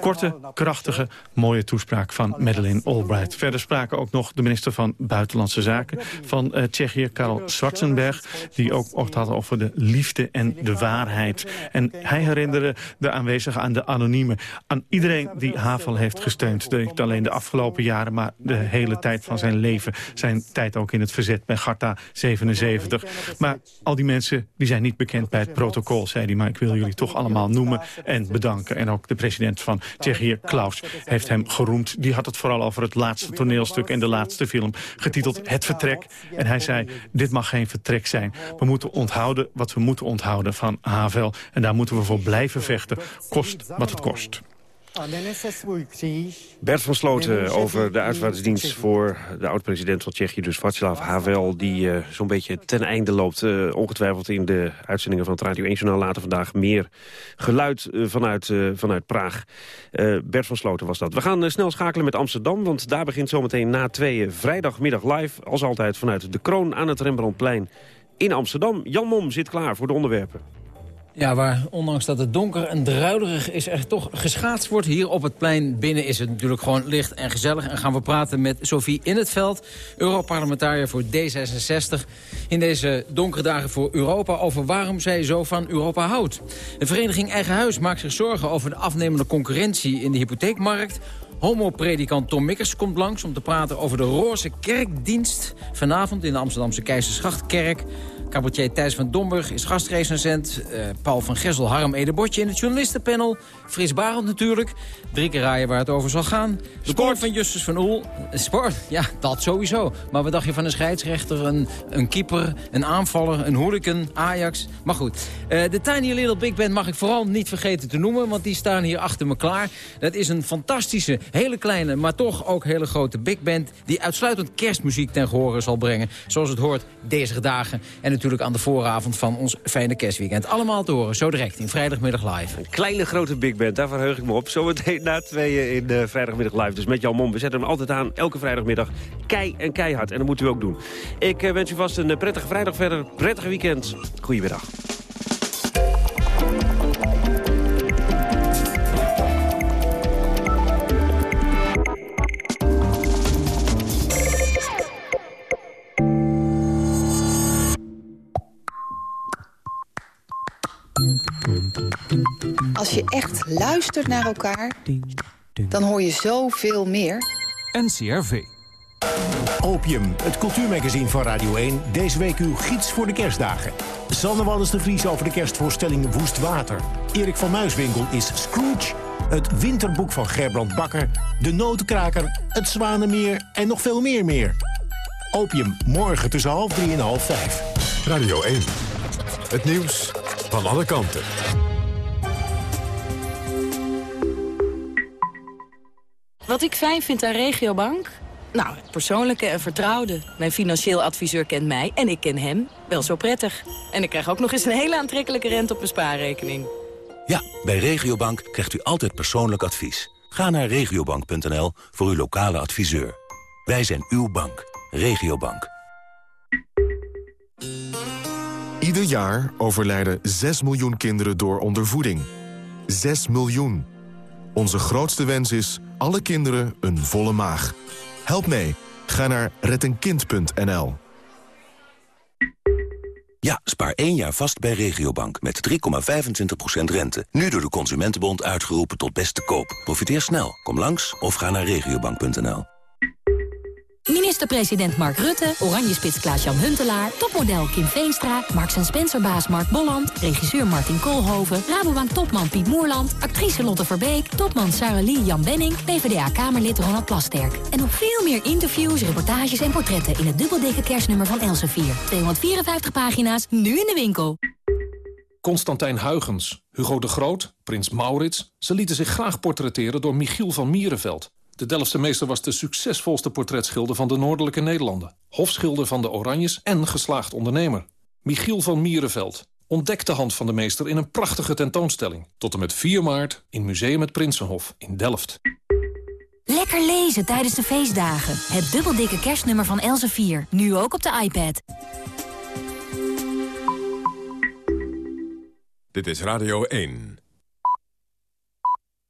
Korte, krachtige, mooie toespraak van Madeleine Albright. Verder spraken ook nog de minister van Buitenlandse Zaken van uh, Tsjechië, Karel Schwarzenberg... die ook, ook had over de liefde en de waarheid. En hij herinnerde de aanwezigen aan de anoniemen. Aan iedereen die Havel heeft gesteund. Niet alleen de afgelopen jaren, maar de hele tijd van zijn leven. Zijn tijd ook in het verzet bij Garta 77. Maar al die mensen die zijn niet bekend bij het protocol, zei hij. Maar ik wil jullie toch allemaal noemen en bedanken. En ook de president van Tsjechië, Klaus, heeft hem geroemd. Die had het vooral over het laatste toneelstuk en de laatste film. Getiteld Het Vertrek. En hij zei, dit mag geen vertrek zijn. We moeten onthouden wat we moeten onthouden van Havel. En daar moeten we voor blijven vechten. Kost wat het kost. Bert van Sloten over de uitvaartsdienst voor de oud-president van Tsjechië, dus Václav Havel, die uh, zo'n beetje ten einde loopt. Uh, ongetwijfeld in de uitzendingen van het Radio 1-journaal later vandaag meer geluid uh, vanuit, vanuit Praag. Bert van Sloten was dat. We gaan snel schakelen met Amsterdam, want daar begint zometeen na tweeën vrijdagmiddag live, als altijd vanuit de kroon aan het Rembrandtplein in Amsterdam. Jan Mom zit klaar voor de onderwerpen. Ja, waar ondanks dat het donker en druilerig is er toch geschaatst wordt. Hier op het plein binnen is het natuurlijk gewoon licht en gezellig. En gaan we praten met Sophie In het Veld, Europarlementariër voor D66. In deze donkere dagen voor Europa over waarom zij zo van Europa houdt. De vereniging Eigen Huis maakt zich zorgen over de afnemende concurrentie in de hypotheekmarkt. Homopredikant Tom Mikkers komt langs om te praten over de Roze Kerkdienst. Vanavond in de Amsterdamse Keizersgrachtkerk. Cabaretier Thijs van Domburg is gastrecensent. Uh, Paul van Gessel, Harm Edebotje in het journalistenpanel. Fris Barend natuurlijk. Drie keer raaien waar het over zal gaan. De sport van Justus van Oel. Sport, ja, dat sowieso. Maar wat dacht je van een scheidsrechter, een, een keeper, een aanvaller, een hooligan, Ajax? Maar goed, uh, de Tiny Little Big Band mag ik vooral niet vergeten te noemen... want die staan hier achter me klaar. Dat is een fantastische, hele kleine, maar toch ook hele grote big band... die uitsluitend kerstmuziek ten gehore zal brengen. Zoals het hoort deze dagen. En natuurlijk aan de vooravond van ons fijne kerstweekend. Allemaal horen, zo direct in Vrijdagmiddag Live. Een kleine grote big band, daar verheug ik me op. Zometeen na tweeën in de Vrijdagmiddag Live. Dus met Jan Mom, we zetten hem altijd aan, elke vrijdagmiddag. Kei en keihard, en dat moet u ook doen. Ik eh, wens u vast een prettige vrijdag verder, prettige weekend. Goedemiddag. Als je echt luistert naar elkaar, dan hoor je zoveel meer. NCRV. Opium, het cultuurmagazine van Radio 1. Deze week uw gids voor de kerstdagen. Sanne Wallis de Vries over de kerstvoorstelling Woest Water. Erik van Muiswinkel is Scrooge. Het winterboek van Gerbrand Bakker. De Notenkraker, het Zwanenmeer en nog veel meer meer. Opium, morgen tussen half drie en half vijf. Radio 1. Het nieuws van alle kanten. Wat ik fijn vind aan Regiobank? Nou, het persoonlijke en vertrouwde. Mijn financieel adviseur kent mij en ik ken hem wel zo prettig. En ik krijg ook nog eens een hele aantrekkelijke rente op mijn spaarrekening. Ja, bij Regiobank krijgt u altijd persoonlijk advies. Ga naar regiobank.nl voor uw lokale adviseur. Wij zijn uw bank. Regiobank. Ieder jaar overlijden 6 miljoen kinderen door ondervoeding. 6 miljoen. Onze grootste wens is alle kinderen een volle maag. Help mee. Ga naar rettenkind.nl. Ja, spaar één jaar vast bij Regiobank met 3,25% rente. Nu door de Consumentenbond uitgeroepen tot beste koop. Profiteer snel. Kom langs of ga naar regiobank.nl. Minister-president Mark Rutte, Oranjespits Klaas-Jan Huntelaar... topmodel Kim Veenstra, Marks Spencer-baas Mark Bolland... regisseur Martin Koolhoven, Rabobank-topman Piet Moerland... actrice Lotte Verbeek, topman Sarah Lee Jan Benning... PvdA-kamerlid Ronald Plasterk. En nog veel meer interviews, reportages en portretten... in het dubbeldikke kerstnummer van Elsevier. 254 pagina's, nu in de winkel. Constantijn Huygens, Hugo de Groot, Prins Maurits... ze lieten zich graag portretteren door Michiel van Mierenveld... De Delftse meester was de succesvolste portretschilder van de Noordelijke Nederlanden. Hofschilder van de Oranjes en geslaagd ondernemer. Michiel van Mierenveld ontdekt de hand van de meester in een prachtige tentoonstelling. Tot en met 4 maart in Museum het Prinsenhof in Delft. Lekker lezen tijdens de feestdagen. Het dubbeldikke kerstnummer van Elsevier. Nu ook op de iPad. Dit is Radio 1.